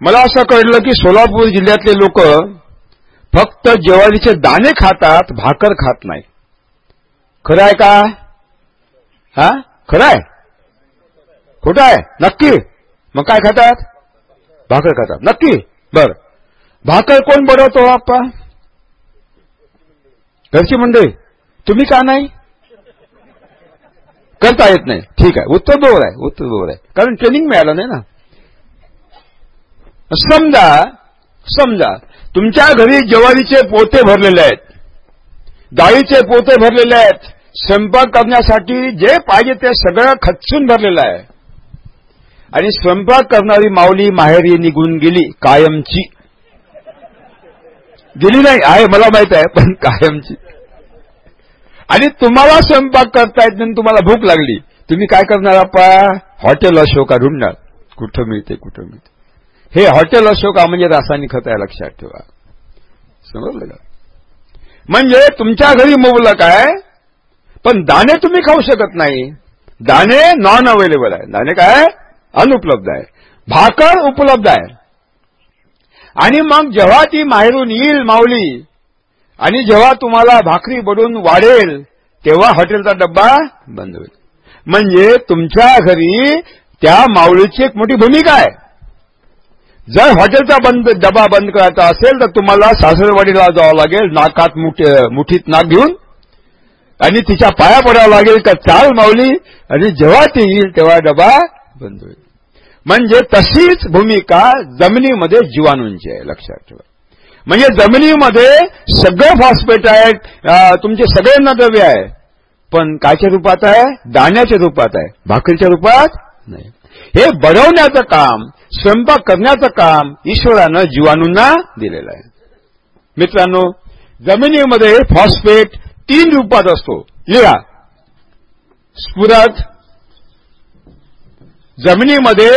मला असं कळलं की सोलापूर जिल्ह्यातले लोक फक्त ज्वारीचे दाणे खातात भाकर खात नाही. खरं आहे का? हा? खरं आहे? खोटं आहे? नक्की? मग काय खातात? भाकर खातात. नक्की? बर. भाकर कोण बनवतो आप्पा? घरची मंडळी. तुम्ही का नाही? करता येत नाही. ठीक आहे. उत्तर बरोबर आहे. उत्तर बरोबर आहे. कारण ट्रेनिंग मिळालं नाही ना. समजा समजा तुमच्या घरी ज्वारीचे पोते भरलेले आहेत. डाळीचे पोते भरलेले आहेत. स्वयंपाक करण्यासाठी जे पाहिजे ते सगळं खचून भरलेलं आहे. आणि स्वयंपाक करणारी माऊली माहेरी निघून गेली कायमची. गेली नाही आहे मला माहीत आहे पण कायमची. आणि तुम्हाला स्वयंपाक करता येत नाही तुम्हाला भूक लागली. तुम्ही काय करणार आपा? हॉटेल अशोका ढूंढणार कुठं मिळते कुठं मिळते. हे हॉटेल अशोका म्हणजे रासायनिक खत आहे लक्षात ठेवा. समजलं का? म्हणजे तुमच्या घरी मुबलक आहे पण दाणे तुम्ही खाऊ शकत नाही. दाणे नॉन अवेलेबल आहे. दाणे काय? अनुपलब्ध आहे. भाकर उपलब्ध आहे. आणि मग जेव्हा ती माहेरून येईल माऊली आणि जेव्हा तुम्हाला भाकरी बडून वाढेल तेव्हा हॉटेलचा डब्बा बंद होईल. म्हणजे तुमच्या घरी त्या माऊलीची एक मोठी भूमिका आहे. जर हॉटेलचा बंद डबा बंद करायचा असेल तर तुम्हाला सासरवाडीला जावं लागेल नाकात मुठीत नाक घेऊन आणि तिच्या पाया पडावं लागेल का चाल माऊली आणि जेव्हा ती येईल तेव्हा डबा बंद होईल. म्हणजे तशीच भूमिका जमिनीमध्ये जीवाणूंची आहे लक्षात ठेवा. म्हणजे जमिनीमध्ये सगळं फॉस्फेट आहे तुमचे सगळे नद्रव्य आहे. पण कायच्या रूपात आहे? दाण्याच्या रूपात आहे. भाकरीच्या रूपात नाही. हे बनवण्याचं काम स्वयंपाक करण्याचं काम ईश्वरानं जीवाणूंना दिलेलं आहे. मित्रांनो जमिनीमध्ये फॉस्फेट तीन रूपात असतो. लिहा. स्फुरद जमिनीमध्ये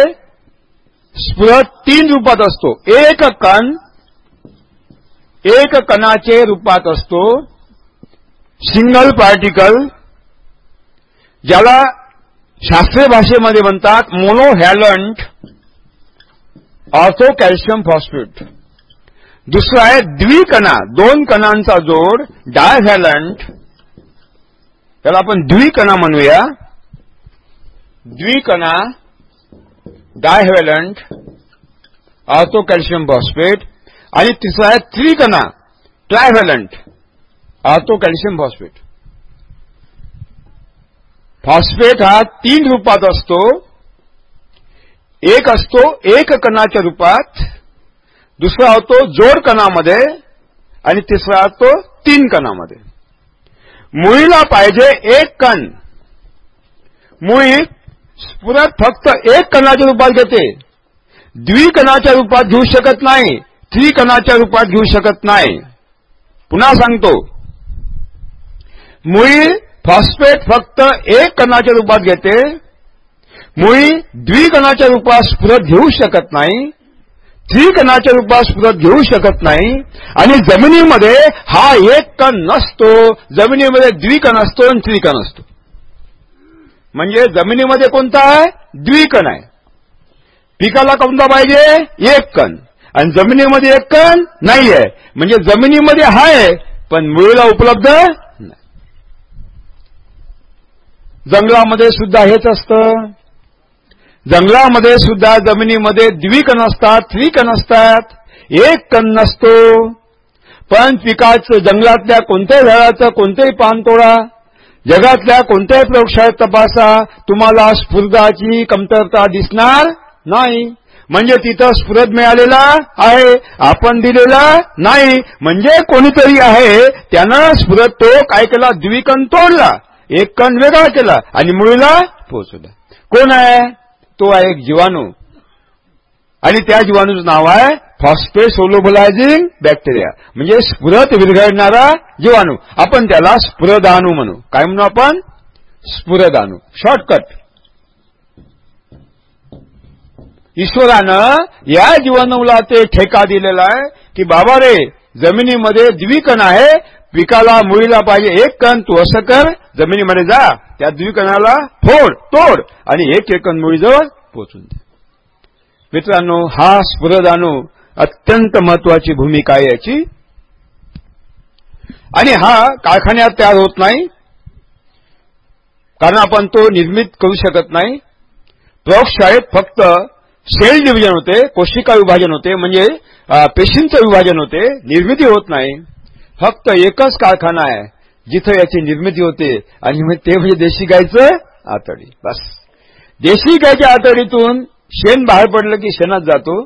स्पृह तीन रूपात असतो. एक कण एक कणाचे रूपात असतो. सिंगल पार्टिकल ज्याला शास्त्रीय भाषेमध्ये म्हणतात मोनोहॅलंट ऑर्थो कॅल्शियम फॉस्फेट. दुसरं आहे द्विकणा दोन कणांचा जोड डायव्हॅलंट त्याला आपण द्विकणा म्हणूया. द्विकणा डायव्हॅलंट ऑर्थो कॅल्शियम फॉस्फेट आणि तिसरा आहे त्रिकणा trivalent ortho calcium phosphate. Phosphate हा तीन रूपात असतो. एक असतो एक कणाच्या रूपात दुसरा होतो जोड कणामध्ये आणि तिसरा असतो तीन कणामध्ये. मुळीला पाहिजे एक कण. मुळी स्फुरत फक्त एक कणाच्या रूपात घेते. द्विकणाच्या रूपात घेऊ शकत नाही त्रिकणाच्या रूपात घेऊ शकत नाही. पुन्हा सांगतो. मुळी फॉस्फेट फक्त एक कणाच्या रूपात घेते. मुळी द्विकणाच्या रूपात स्फुरत घेऊ शकत नाही त्रिकणाच्या रूपात स्फुरत घेऊ शकत नाही आणि जमिनीमध्ये हा एक कण नसतो. जमिनीमध्ये द्विकण असतो आणि त्रिकण असतो. म्हणजे जमिनीमध्ये कोणता आहे? द्विकण आहे पिकाला कोणता पाहिजे? एक कण. आणि जमिनीमध्ये एक कण नाही आहे म्हणजे जमिनीमध्ये आहे पण मुळीला उपलब्ध नाही. जंगलामध्ये सुद्धा हेच असतं. जंगलामध्ये सुद्धा जमिनीमध्ये द्विकण असतात त्रिकण असतात एक कण नसतो. पण पिकाचं जंगलातल्या कोणत्याही झाडाचं कोणतंही पान तोडा जगातल्या कोणत्याही प्रयोगशाळेत तपासा तुम्हाला स्फुर्दाची कमतरता दिसणार नाही. म्हणजे तिथं स्फुरद मिळालेला आहे आपण दिलेला नाही. म्हणजे कोणीतरी आहे त्यानं स्फुरद तो काय केला द्विकण तोडला एक कण वेगळा केला आणि मुळीला पोहोचवला कोण आहे? तो आहे एक जीवाणू. आणि त्या जीवाणूचं नाव आहे फॉस्फेसोलोबलायझिंग बॅक्टेरिया म्हणजे स्फुरत विरघळणारा जीवाणू. आपण त्याला स्फुरदाणू म्हणू. काय म्हणू आपण? स्फुरदाणू. शॉर्टकट ईश्वरानं या जीवाणूला ते ठेका दिलेला आहे की बाबा रे जमिनीमध्ये द्विकण आहे. पिकाला मुळीला पाहिजे. एक कण तू असं कर. जमिनीमध्ये जा. त्या द्विकणाला फोड तोड. आणि एक एक कण मुळीजवळ पोचून दे. मित्रांनो हा स्फुरदाणू अत्यंत महत्वाची भूमिका आहे याची. आणि हा कारखान्यात तयार होत नाही. कारण आपण तो निर्मित करू शकत नाही. प्रयोगशाळेत फक्त सेल डिव्हिजन होते कोशिका विभाजन होते म्हणजे पेशींचं विभाजन होते निर्मिती होत नाही. फक्त एकच कारखाना आहे जिथं याची निर्मिती होते. आणि ते म्हणजे देशी गायचं आतडी. बस. देशी गायच्या आतडीतून शेण बाहेर पडलं की शेणात जातो.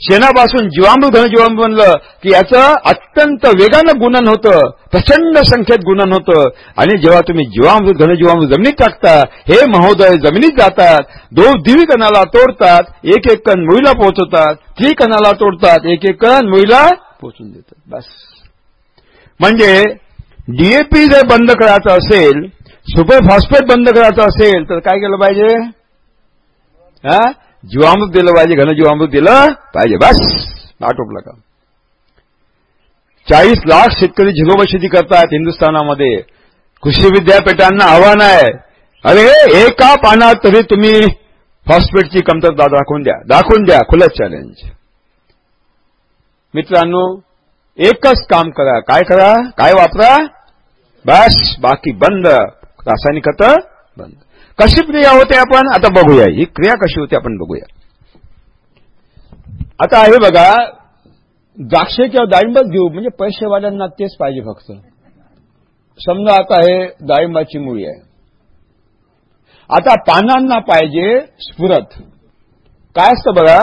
शेणापासून जीवामृत जीवाम बनलं की याचं अत्यंत वेगानं गुणन होतं प्रचंड संख्येत गुणन होतं. आणि जेव्हा तुम्ही जीवामृत घनजीवामृत जमिनीत टाकता हे महोदय जमिनीत जातात दोन दिवी कणाला तोडतात एक एक कण मुळीला पोहोचवतात ती कणाला तोडतात एक एक कण मुळीला पोहोचून देतात. बस. म्हणजे डीएपी जर बंद करायचं असेल सुपर फॉस्फेट बंद करायचं असेल तर काय केलं पाहिजे? हा? जीवामृत दिलं पाहिजे घनजीवामृत दिलं पाहिजे बस. आटोपलं का चाळीस लाख शेतकरी झिरोबा शेती करतात हिंदुस्थानामध्ये. कृषी विद्यापीठांना आव्हान आहे. अरे एका पानात तरी तुम्ही फॉस्फेटची कमतरता दाखवून द्या. दाखवून द्या खुलं चॅलेंज मित्रांनो एकच काम करा. काय करा? काय वापरा? बस बाकी बंद. रासायनिक खतं बंद. कशी क्रिया होते आपण? आता बघूया. ही क्रिया कशी होते आपण बघूया. आता हे बघा द्राक्ष किंवा डाळिंबच घेऊ म्हणजे पैसेवाल्यांना तेच पाहिजे फक्त. समजा आता हे डाळिंबाची मुळी आहे. आता पानांना पाहिजे स्फुरत. काय असतं बघा?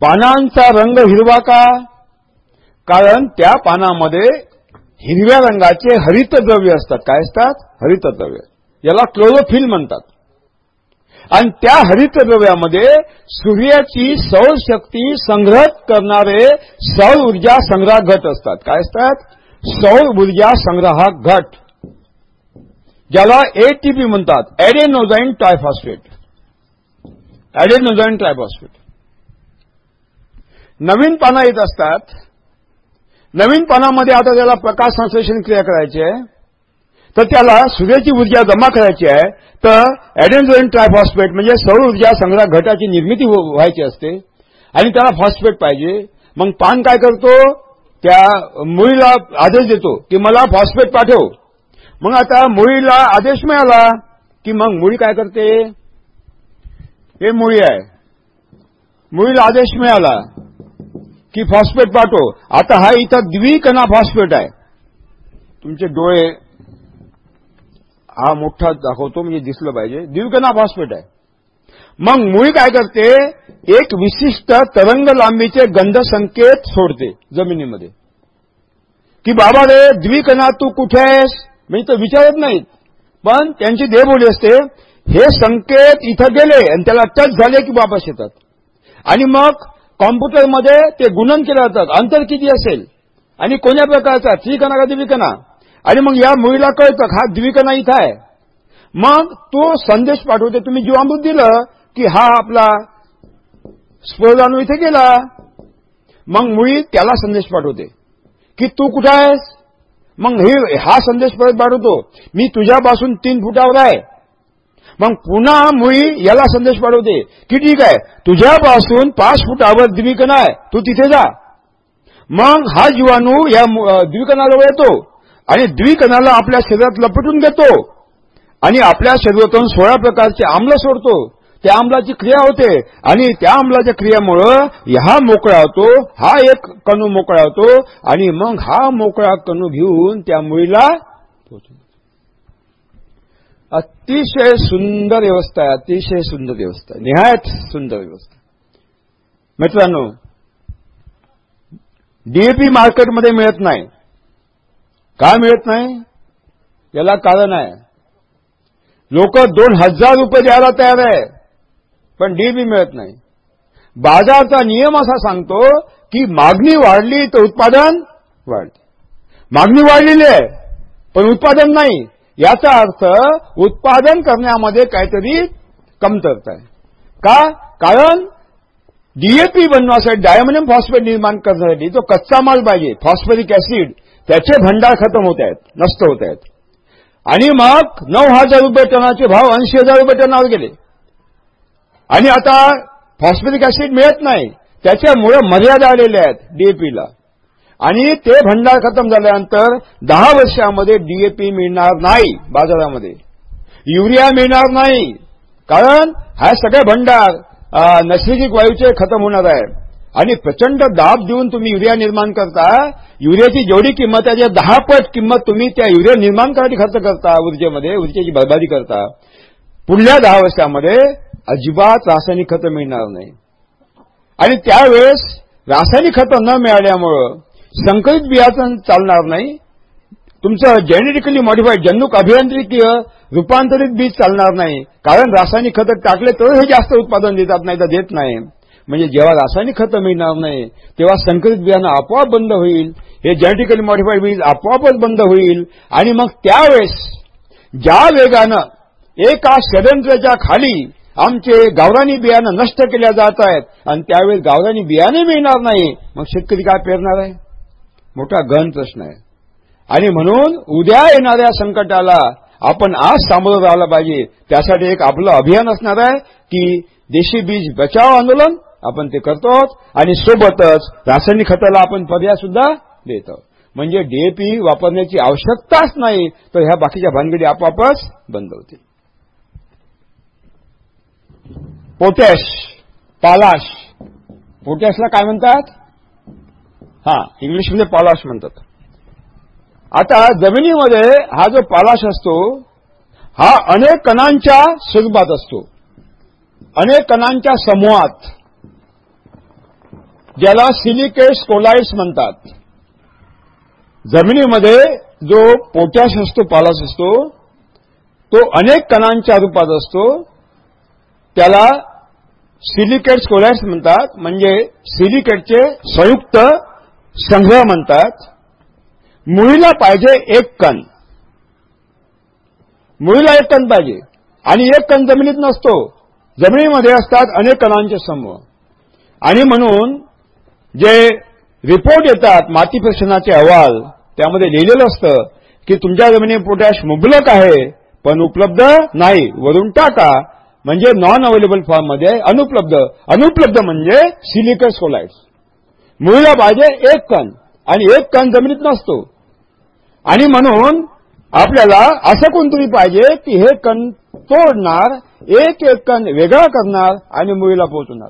पानांचा रंग हिरवा का? कारण त्या पानामध्ये हिरव्या रंगाचे हरितद्रव्य असतात. काय असतात? हरितद्रव्य. याला क्लोरोफिल म्हणतात. आणि त्या हरितद्रव्यामध्ये सूर्याची सौरशक्ती संग्रहित करणारे सौर ऊर्जा संग्रह घट असतात. काय असतात? सौर ऊर्जा संग्राहक घट. ज्याला एटीपी म्हणतात. ऍडेनोझाईन ट्रायफॉस्फेट ऍडेनोझाईन ट्रायफॉस्फेट नवीन पानं येत असतात. नवीन पानामध्ये आता त्याला प्रकाश संश्लेषण क्रिया करायची आहे. तर त्याला सूर्याची ऊर्जा जमा करायची आहे. तर ऍडेनोझाईन ट्रायफॉस्फेट म्हणजे सौर ऊर्जा संग्रह घटाची निर्मिती व्हायची असते. आणि त्याला फॉस्फेट पाहिजे. मग पान काय करतो? त्या मुळीला आदेश देतो की मला फॉस्फेट पाठव. मग आता मुळीला आदेश मिळाला की मग मुळी काय करते? हे मुळी आहे. मुळीला आदेश मिळाला की फॉस्फेट पाठव. आता हा इथं द्विकणा फॉस्फेट आहे. तुमचे डोळे हा मोठा दाखवतो म्हणजे दिसलं पाहिजे. द्विकणा फॉस्फेट आहे. मग मुळी काय करते? एक विशिष्ट तरंग लांबीचे गंध संकेत सोडते जमिनीमध्ये. की बाबा रे द्विकणा तू कुठे आहेस? म्हणजे तर विचारत नाहीत. पण त्यांची देहबोली असते हे संकेत इथं गेले आणि त्याला टच झाले की वापस येतात. आणि मग कॉम्प्युटरमध्ये ते गुणन केलं जातात. अंतर किती असेल? आणि कोण्या प्रकारचा? त्रिकणा का द्विकणा आणि मग या मुलीला कळतं हा द्विकणा इथं आहे मग तो संदेश पाठवते. तुम्ही जीवामृत दिलं की हा आपला स्फोटाणू इथे गेला. मग मुळी त्याला संदेश पाठवते. की तू कुठं आहेस? मग हे हा संदेश परत पाठवतो. मी तुझ्यापासून तीन फुटावर आहे. मग पुन्हा मुळी याला संदेश पाठवते. की ठीक आहे तुझ्यापासून पाच फुटावर द्विकणा आहे तू तिथे जा. मग हा जीवाणू या द्विकनाजवळ येतो. आणि द्विकणाला आपल्या शरीरात लपटून घेतो आणि आपल्या शरीरातून सोळा प्रकारचे आम्ल सोडतो. त्या आम्लाची क्रिया होते. आणि त्या आम्लाच्या क्रियामुळं हा मोकळा होतो हा एक कणू मोकळा होतो आणि मग हा मोकळा कणू घेऊन त्या मुळीला अतिशय सुंदर व्यवस्था आहे अतिशय सुंदर व्यवस्था आहे निहायत सुंदर व्यवस्था मित्रांनो डीएपी मार्केटमध्ये मिळत नाही. का मिळत नाही? याला कारण आहे. लोक दोन हजार रुपये द्यायला तयार आहे पण डीएपी मिळत नाही. बाजारचा नियम असा सांगतो की मागणी वाढली तर उत्पादन वाढते. मागणी वाढलेली आहे पण उत्पादन नाही. याचा अर्थ उत्पादन करण्यामध्ये काहीतरी कमतरता आहे. का? कारण डीएपी बनवासाठी डायमोनियम फॉस्फेट निर्माण करण्यासाठी जो कच्चा माल पाहिजे फॉस्फरिक ऍसिड त्याचे भंडार खतम होत आहेत नष्ट होत आहेत. आणि मग नऊ हजार रुपये टनाचे भाव ऐंशी हजार रुपये टनावर गेले. आणि आता फॉस्फरिक ऍसिड मिळत नाही. त्याच्यामुळे मर्यादा आलेल्या आहेत डीएपीला आणि ते भंडार खतम झाल्यानंतर दहा वर्षामध्ये डीएपी मिळणार नाही बाजारामध्ये. युरिया मिळणार नाही. कारण हा सगळे भंडार नैसर्गिक वायूचे खतम होणार आहे आणि प्रचंड दाब देऊन तुम्ही युरिया निर्माण करता युरियाची जेवढी किंमत आहे दहा पट किंमत तुम्ही त्या युरिया निर्माण करण्यासाठी खर्च करता ऊर्जेमध्ये ऊर्जेची बर्बादी करता. पुढल्या दहा वर्षामध्ये अजिबात रासायनिक खतं मिळणार नाही. आणि त्यावेळेस रासायनिक खतं न मिळाल्यामुळं संकलित बियाचं चालणार नाही. तुमचं जेनेटिकली मॉडिफाईड जन्नुक अभियांत्रिकीय रूपांतरित बीज चालणार नाही. कारण रासायनिक खतं टाकले तर हे जास्त उत्पादन देतात नाही तर देत नाही. म्हणजे जेव्हा रासायनिक खतं मिळणार नाही तेव्हा संकरित बियाणं आपोआप बंद होईल हे जेनेटिकली मॉडिफाईड बीज आपोआपच बंद होईल आणि मग त्यावेळेस ज्या वेगानं एका षडयंत्राच्या खाली आमचे गावरानी बियाणं नष्ट केल्या जात आहेत आणि त्यावेळेस गावरानी बियाणे मिळणार नाही मग शेतकरी काय पेरणार आहे? मोठा गहन प्रश्न आहे. आणि म्हणून उद्या येणाऱ्या संकटाला आपण आज सामोरं राहिलं पाहिजे. त्यासाठी एक आपलं अभियान असणार आहे की देशी बीज बचाव आंदोलन आपण ते करतो आणि सोबतच रासायनिक खताला आपण पर्याय सुद्धा देतो. म्हणजे डीएपी वापरण्याची आवश्यकताच नाही तर ह्या बाकीच्या भानगडी आपोआपच बंद होतील. पोटॅश पालाश. पोटॅशला काय म्हणतात? हा इंग्लिशमध्ये पालाश म्हणतात. आता जमिनीमध्ये हा जो पालाश असतो हा अनेक कणांच्या स्वरूपात असतो. अनेक कणांच्या समूहात. ज्याला सिलिकेट्स कोलाइड्स म्हणतात. जमिनीमध्ये जो पोटॅश असतो पालास असतो तो अनेक कणांच्या रूपात असतो. त्याला सिलिकेट कोलॅट्स म्हणतात म्हणजे सिलिकेटचे संयुक्त संग्रह म्हणतात. मुळीला पाहिजे एक कण. मुळीला एक कण पाहिजे. आणि एक कण जमिनीत नसतो. जमिनीमध्ये असतात अनेक कणांचे समूह. आणि म्हणून जे रिपोर्ट येतात माती परीक्षणाचे अहवाल त्यामध्ये लिहिलेलं असतं की तुमच्या जमिनी पोटॅश मुबलक आहे पण उपलब्ध नाही वरून टाका. म्हणजे नॉन अवेलेबल फॉर्ममध्ये अनुपलब्ध. अनुपलब्ध म्हणजे सिलिकस सोलाइट्स मुळीला पाहिजे एक कण आणि एक कण जमिनीत नसतो. आणि म्हणून आपल्याला असं कोणतरी पाहिजे की हे कण तोडणार एक एक कण वेगळा करणार आणि मुळीला पोहोचणार.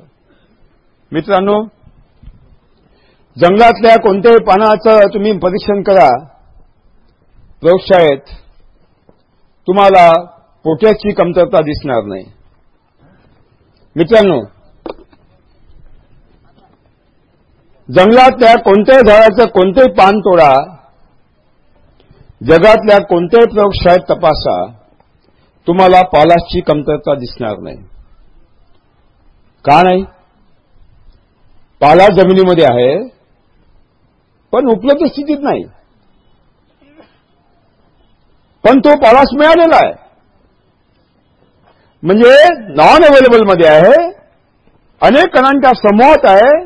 मित्रांनो जंगलातल्या कोणत्याही पानाचं तुम्ही परीक्षण करा. प्रयोगशाळेत तुम्हाला पोट्याची कमतरता दिसणार नाही. मित्रांनो जंगलातल्या कोणत्याही झाडाचं कोणतेही पान तोडा. जगातल्या कोणत्याही प्रयोगशाळेत तपासा. तुम्हाला पालाची कमतरता दिसणार नाही. का नाही? पाला जमिनीमध्ये आहे. पण उपलब्ध स्थितीत नाही. पण तो पॉलास मिळालेला आहे. म्हणजे नॉन अवेलेबलमध्ये आहे. अनेक कणांच्या समूहात आहे.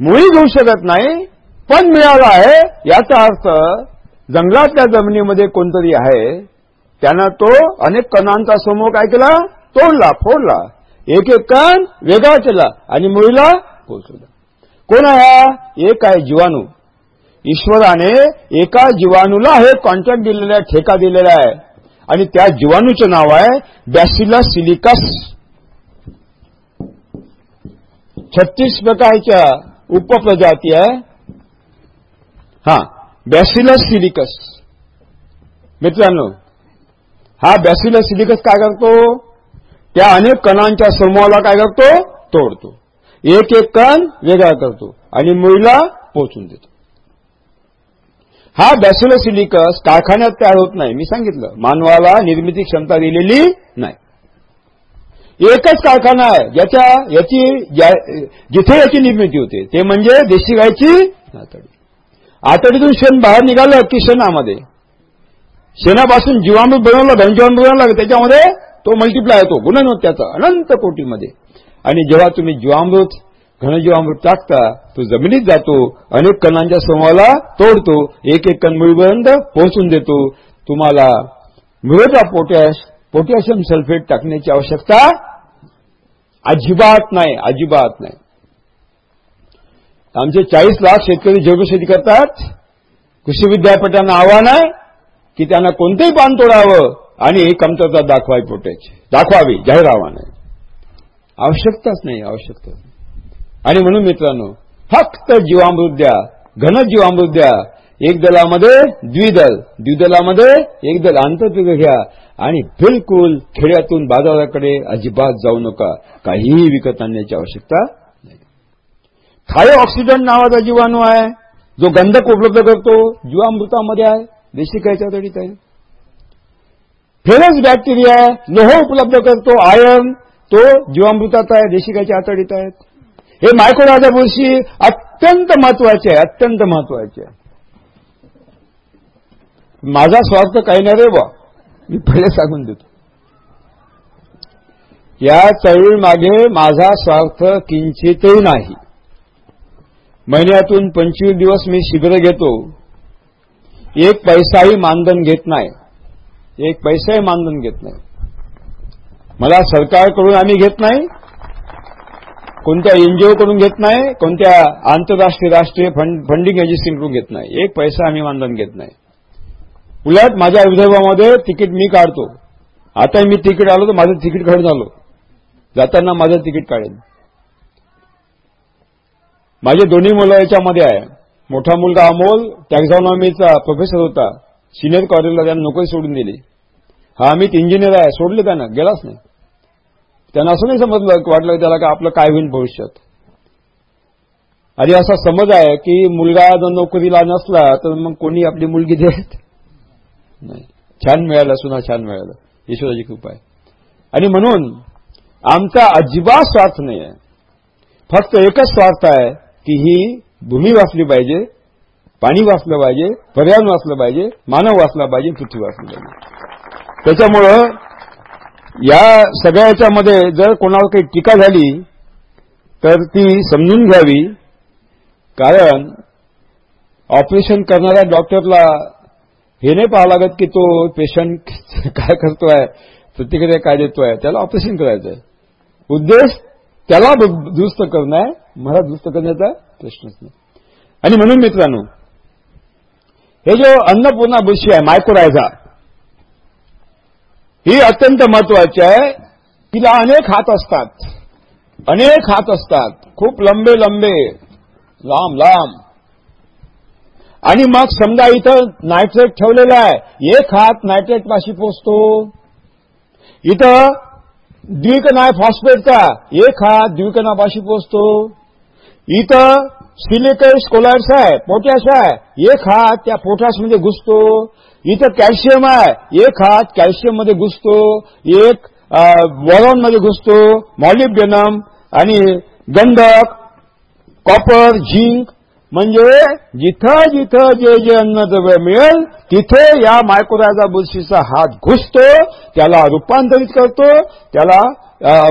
मुळी घेऊ शकत नाही. पण मिळाला आहे. याचा अर्थ जंगलातल्या जमिनीमध्ये कोणतरी आहे. त्यानं तो अनेक कणांचा समूह काय केला? तोडला फोडला. एक एक कण वेगळा केला आणि मुळीला पोचवला कोण आहे एक आहे जीवाणू. ईश्वराने एका जीवाणूला हे कॉन्ट्रॅक्ट दिलेला आहे ठेका दिलेला आहे. आणि त्या जीवाणूचं नाव आहे बॅसिला सिलिकस छत्तीस प्रकारच्या उपप्रजाती आहे. हा बॅसिलस सिलिकस मित्रांनो हा बॅसिलस सिलिकस काय करतो? त्या अनेक कणांच्या समूहाला काय करतो? तोडतो. एक एक कण वेगळा करतो आणि मुळीला पोचून देतो. हा बॅसिलोसिलिकस कारखान्यात तयार होत नाही. मी सांगितलं मानवाला निर्मिती क्षमता दिलेली नाही. एकच कारखाना आहे ज्याच्या याची जिथे याची निर्मिती होते ते म्हणजे देशी गायची आतडी आतडीतून शेण बाहेर निघालं की शेणामध्ये. शेणापासून जीवामृत बनवलं धनजीवामृत बनवलं त्याच्यामध्ये तो मल्टिप्लाय होतो गुणन त्याचा अनंत कोटीमध्ये. आणि जेव्हा तुम्ही जीवामृत घनजीवामृत टाकता तो जमिनीत जातो अनेक कणांच्या समूहाला तोडतो एक एक कण मुळीपर्यंत पोहोचून देतो. तुम्हाला मिळता पोटॅश पोटॅशियम सल्फेट टाकण्याची आवश्यकता अजिबात नाही अजिबात नाही. आमचे चाळीस लाख शेतकरी जैवशेती करतात. कृषी विद्यापीठांना आव्हान आहे की त्यांना कोणतंही पान तोडावं आणि कमतरता दाखवावी पोटॅश. दाखवावी जाहीर आव्हान आहे. आवश्यकताच नाही आवश्यकता. आणि म्हणून मित्रांनो फक्त जीवामृत द्या घन जीवामृत द्या एक दलामध्ये द्विदल द्विदलामध्ये एक दल आंतरपिक घ्या आणि बिलकुल खेड्यातून बाजाराकडे अजिबात जाऊ नका. काहीही विकत आणण्याची आवश्यकता नाही. थायो नावाचा जीवाणू आहे. जो गंधक उपलब्ध करतो जीवामृतामध्ये आहे. देशी कायच्या तडीत आहे फेरस बॅक्टेरिया लोह उपलब्ध करतो आयर्न तो जीवामृतात आहे देशी गायच्या आतडीत आहेत. हे मायक्रोराजा बुरशी अत्यंत महत्त्वाचे आहे अत्यंत महत्त्वाचे आहे. माझा स्वार्थ काही नाही रे बा. मी पहिले सांगून देतो. या चळवळीमागे माझा स्वार्थ किंचितही नाही. महिन्यातून पंचवीस दिवस मी शिबिर घेतो. एक पैसाही मानधन घेत नाही. एक पैसाही मानधन घेत नाही. मला सरकारकडून आम्ही घेत नाही. कोणत्या एनजीओ कडून घेत नाही कोणत्या आंतरराष्ट्रीय राष्ट्रीय फंडिंग एजन्सीकडून घेत नाही. एक पैसा आम्ही मानधन घेत नाही. उलट माझ्या विदर्भामध्ये तिकीट मी काढतो. आता मी तिकीट आलो तर माझं तिकीट काढून आलो जाताना माझं तिकीट काढेन. माझे दोन्ही मुलं याच्यामध्ये आहे. मोठा मुलगा अमोल टॅक्झॉनॉमीचा प्रोफेसर होता. सिनियर कॉलेजला त्यानं नोकरी सोडून दिली. हा अमित इंजिनियर आहे. सोडले त्यानं. गेलाच नाही. त्यांना असं नाही समजलं वाटलं त्याला का आपलं काय होईल भविष्यात. आणि असा समज आहे की मुलगा जर नोकरीला नसला तर मग कोणी आपली मुलगी देत? नाही. छान मिळालं सुना छान मिळालं. ईश्वराची कृपा आहे. आणि म्हणून आमचा अजिबात स्वार्थ नाही आहे. फक्त एकच स्वार्थ आहे की ही भूमी वाचली पाहिजे पाणी वाचलं पाहिजे पर्यावरण वाचलं पाहिजे मानव वाचला पाहिजे पृथ्वी वाचली पाहिजे. त्याच्यामुळं या सगळ्याच्यामध्ये जर कोणावर काही टीका झाली तर ती समजून घ्यावी. कारण ऑपरेशन करणाऱ्या डॉक्टरला हे नाही पाहावं लागत की तो पेशंट [laughs] काय करतोय प्रतिक्रिया काय देतोय त्याला ऑपरेशन करायचं आहे उद्देश त्याला दुरुस्त करणं आहे मला दुरुस्त करण्याचा प्रश्नच नाही. आणि म्हणून मित्रांनो हे जो अन्नपूर्णा बुरशी आहे मायक्रोरायझा ही अत्यंत महत्वाची आहे तिला अनेक हात असतात. अनेक हात असतात. खूप लंबे लंबे. लांब लांब. आणि मग समजा इथं नायट्रेट ठेवलेलं आहे. एक हात नायट्रेट पाशी पोचतो. इथं द्विकनाय फॉस्फेटचा एक हात द्विकनापाशी पोचतो. इथं सिलिकस कोलाइड्स आहे पोटॅश आहे. एक हात त्या पोटॅशमध्ये घुसतो. इथं कॅल्शियम आहे. एक हात कॅल्शियममध्ये घुसतो एक वॉरॉनमध्ये घुसतो मॉलिब्डेनम आणि गंधक कॉपर झिंक म्हणजे जिथं जिथं जे जे अन्न द्रव्य मिळेल तिथे या मायक्रोरायझा बुरशीचा हात घुसतो त्याला रूपांतरित करतो त्याला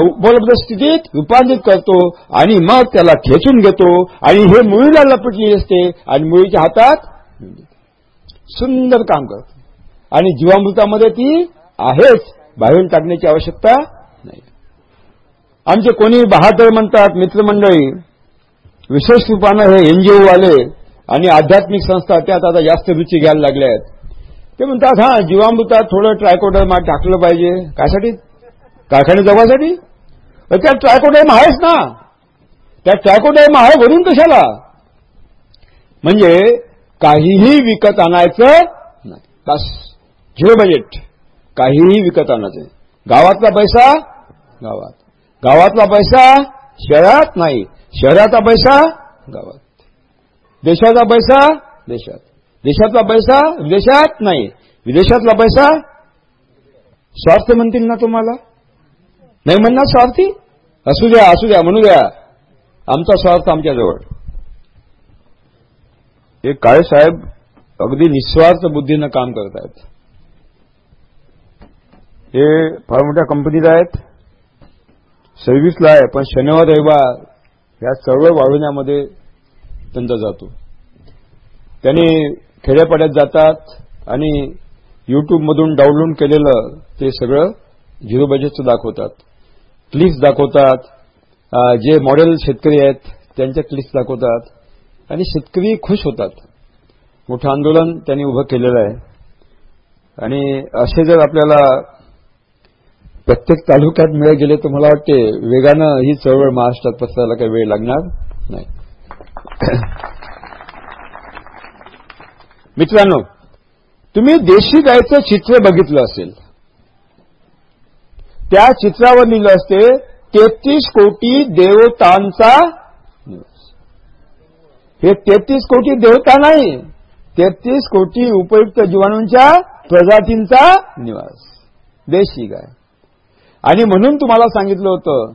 उपलब्ध स्थितीत रूपांतरित करतो आणि मग त्याला खेचून घेतो. आणि हे मुळीला लपटलेली असते आणि मुळीच्या हातात सुंदर काम करत आणि जीवामृतामध्ये ती आहेच. बाहेरून टाकण्याची आवश्यकता नाही. आमचे कोणी बहादर म्हणतात मित्रमंडळी विशेष रूपानं हे एनजीओ वाले आणि आध्यात्मिक संस्था त्यात आता जास्त रुची घ्यायला लागल्या आहेत. ते म्हणतात हा जीवामृतात थोडं ट्रायकोडर्मा टाकलं पाहिजे. कायसाठी? कारखाने जगासाठी त्यात ट्रायकोडर्म आहेच ना. त्या ट्रायकोडर्म आहे वरून कशाला? म्हणजे काहीही विकत आणायचं नाही. बस. Zero budget. काहीही विकत आणायचं गावातला पैसा? गावात. गावातला पैसा? शहरात नाही. शहराचा पैसा? गावात. देशाचा पैसा? देशात. देशातला पैसा? विदेशात नाही. विदेशातला पैसा? स्वार्थ म्हणतील ना तुम्हाला? नाही म्हणणार स्वार्थी? असू द्या असू द्या म्हणू द्या. आमचा स्वार्थ आमच्याजवळ. हे काळे साहेब अगदी निस्वार्थ बुद्धीनं काम करत आहेत. हे फार मोठ्या कंपनीत आहेत. सर्व्हिसला आहे पण शनिवार रविवार या सर्व वाढवण्यामध्ये त्यांचा जातो. त्यांनी खेड्यापाड्यात जातात आणि युट्यूबमधून डाउनलोड केलेलं ते सगळं झिरो बजेटचं दाखवतात. क्लिप्स दाखवतात. जे मॉडेल शेतकरी आहेत त्यांच्या क्लिप्स दाखवतात. आणि शेतकरी खुश होतात. मोठं आंदोलन त्यांनी उभं केलेलं आहे. आणि असे जर आपल्याला प्रत्येक तालुक्यात मिळत गेले तर मला वाटते वेगानं ही चळवळ महाराष्ट्रात पसरायला काही वेळ लागणार नाही. [clears throat] मित्रांनो तुम्ही देशी गायचं चित्र बघितलं असेल. त्या चित्रावर लिहिलं असते तेहतीस कोटी देवतांचा हे तेहतीस कोटी देवता नाही. तेहतीस कोटी उपयुक्त जीवाणूंच्या प्रजातींचा निवास. देशी गाय. आणि म्हणून तुम्हाला सांगितलं होतं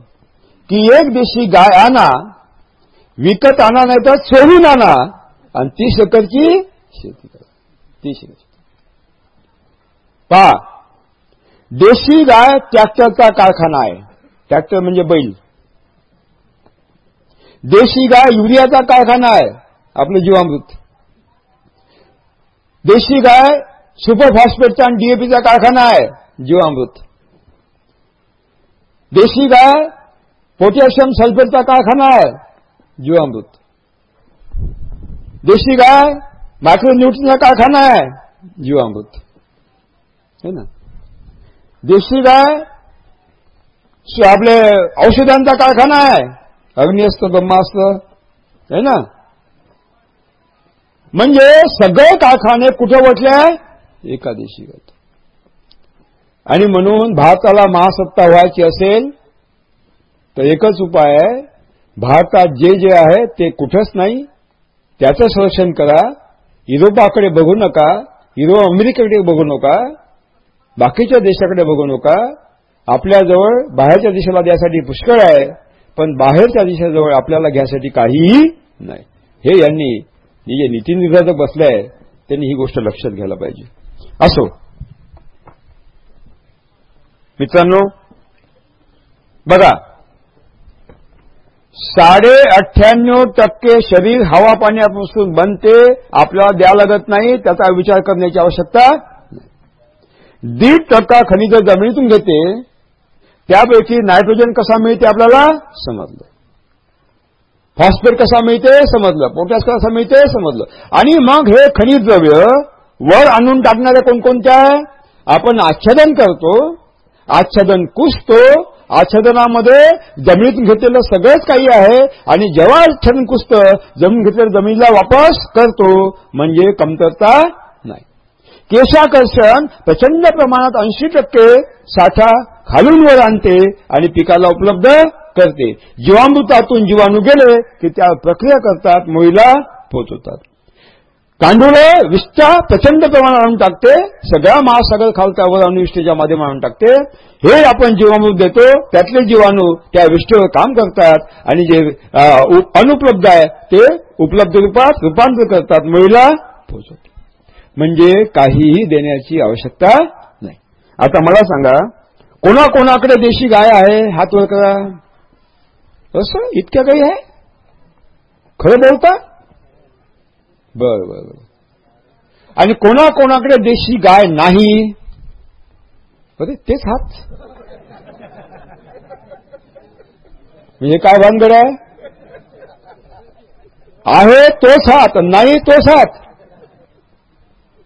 की एक देशी गाय आणा विकत आणा नाही तर सोडून आणा आणि तीस एकरची शेती करा. तीस एकर पहा देशी गाय ट्रॅक्टरचा कारखाना आहे. ट्रॅक्टर म्हणजे बैल. देशी गाय युरियाचा कारखाना आहे आपलं जीवामृत. देशी गाय सुपर फॉस्फेटचा आणि डीएपीचा कारखाना आहे जीवामृत. देशी गाय पोटॅशियम सल्फेटचा कारखाना आहे जीवामृत. देशी गाय मायक्रोन्यूट्रनचा कारखाना आहे जीवामृत. है ना? देशी गाय आपले औषधांचा कारखाना आहे अग्नी असतं ब्रह्मास्त्र. आहे ना? म्हणजे सगळे कारखाने कुठे वटले? एका देशी आणि म्हणून भारताला महासत्ता व्हायची असेल तर एकच उपाय आहे भारतात जे जे आहे ते कुठंच नाही. त्याचं संरक्षण करा. युरोपाकडे बघू नका. युरोप अमेरिकेकडे बघू नका. बाकीच्या देशाकडे बघू नका. आपल्याजवळ बाहेरच्या देशाला द्यासाठी पुष्कळ आहे. पण बाहेरच्या दिशेजवळ आपल्याला घ्यासाठी काहीही नाही. हे यांनी जे नीती निर्धारक बसले आहे त्यांनी ही गोष्ट लक्षात घ्यायला पाहिजे. असो. मित्रांनो बघा. साडे अठ्ठ्याण्णव टक्के शरीर हवा पाण्यापासून बनते आपल्याला द्या लागत नाही त्याचा विचार करण्याची आवश्यकता दीड टक्का खनिज जमिनीतून घेते त्यापैकी नायट्रोजन कसा मिळते आपल्याला? समजलं. फॉस्फेट कसा मिळते? समजलं. पोटॅश कसा मिळते? समजलं. आणि मग हे खनिज द्रव्य वर आणून टाकणाऱ्या कोणकोणत्या आपण आच्छादन करतो आच्छादन कुसतो आच्छादनामध्ये जमिनीतून घेतलेलं सगळंच काही आहे आणि जेव्हा आच्छादन कुसतं जमीन घेतलेलं जमिनीला वापस करतो म्हणजे कमतरता नाही. केशाकर्षण प्रचंड प्रमाणात ऐंशी टक्के साठा खालून वर आणते आणि पिकाला उपलब्ध करते. जीवामृतातून जीवाणू गेले की त्या प्रक्रिया करतात मुळीला पोहोचवतात कांडुळे विष्ठा प्रचंड प्रमाणात आणून टाकते सगळ्या महासागर खालच्या वर आणून विष्ठेच्या माध्यमात आणून टाकते हे आपण जीवामृत देतो त्यातले जीवाणू त्या विष्ठेवर काम करतात आणि जे अनुपलब्ध आहे ते उपलब्ध रूपात रूपांतर करतात मुळीला पोहोचवतात म्हणजे काहीही देण्याची आवश्यकता नाही. आता मला सांगा कोणाकोणाकडे देशी गाय आहे? हात वर करा. असं? इतक्या काही आहे? खरं बोलता? बर बर बर. आणि कोणाकोणाकडे देशी गाय नाही? अरे तेच हात. म्हणजे काय भानगड आहे? आहे तोच हात नाही तोच हात.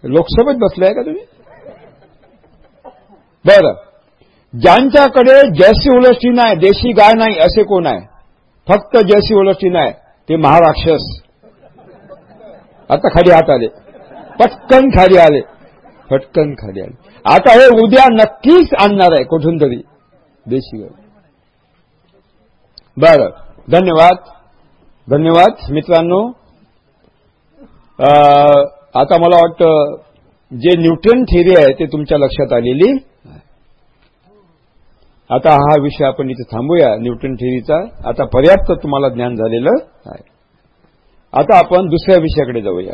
लोकसभेत बसलाय का तुम्ही? बरं. ज्यांच्याकडे जर्सी उलष्टी नाही देशी गाय नाही असे कोण आहे? फक्त जर्सी उलष्टी नाही ते महाराक्षस. आता खाली हात आले. पटकन खाली आले. पटकन खाली आले. आता हे उद्या नक्कीच आणणार आहे कुठून तरी. देशी गाय बरं. धन्यवाद. धन्यवाद मित्रांनो. आता मला वाटतं जे न्यूटन थेरी आहे ते तुमच्या लक्षात आलेली? आता हा विषय आपण इथे थांबूया न्यूटन थेरीचा. आता पर्याप्त तुम्हाला ज्ञान झालेलं आहे. आता आपण दुसऱ्या विषयाकडे जाऊया.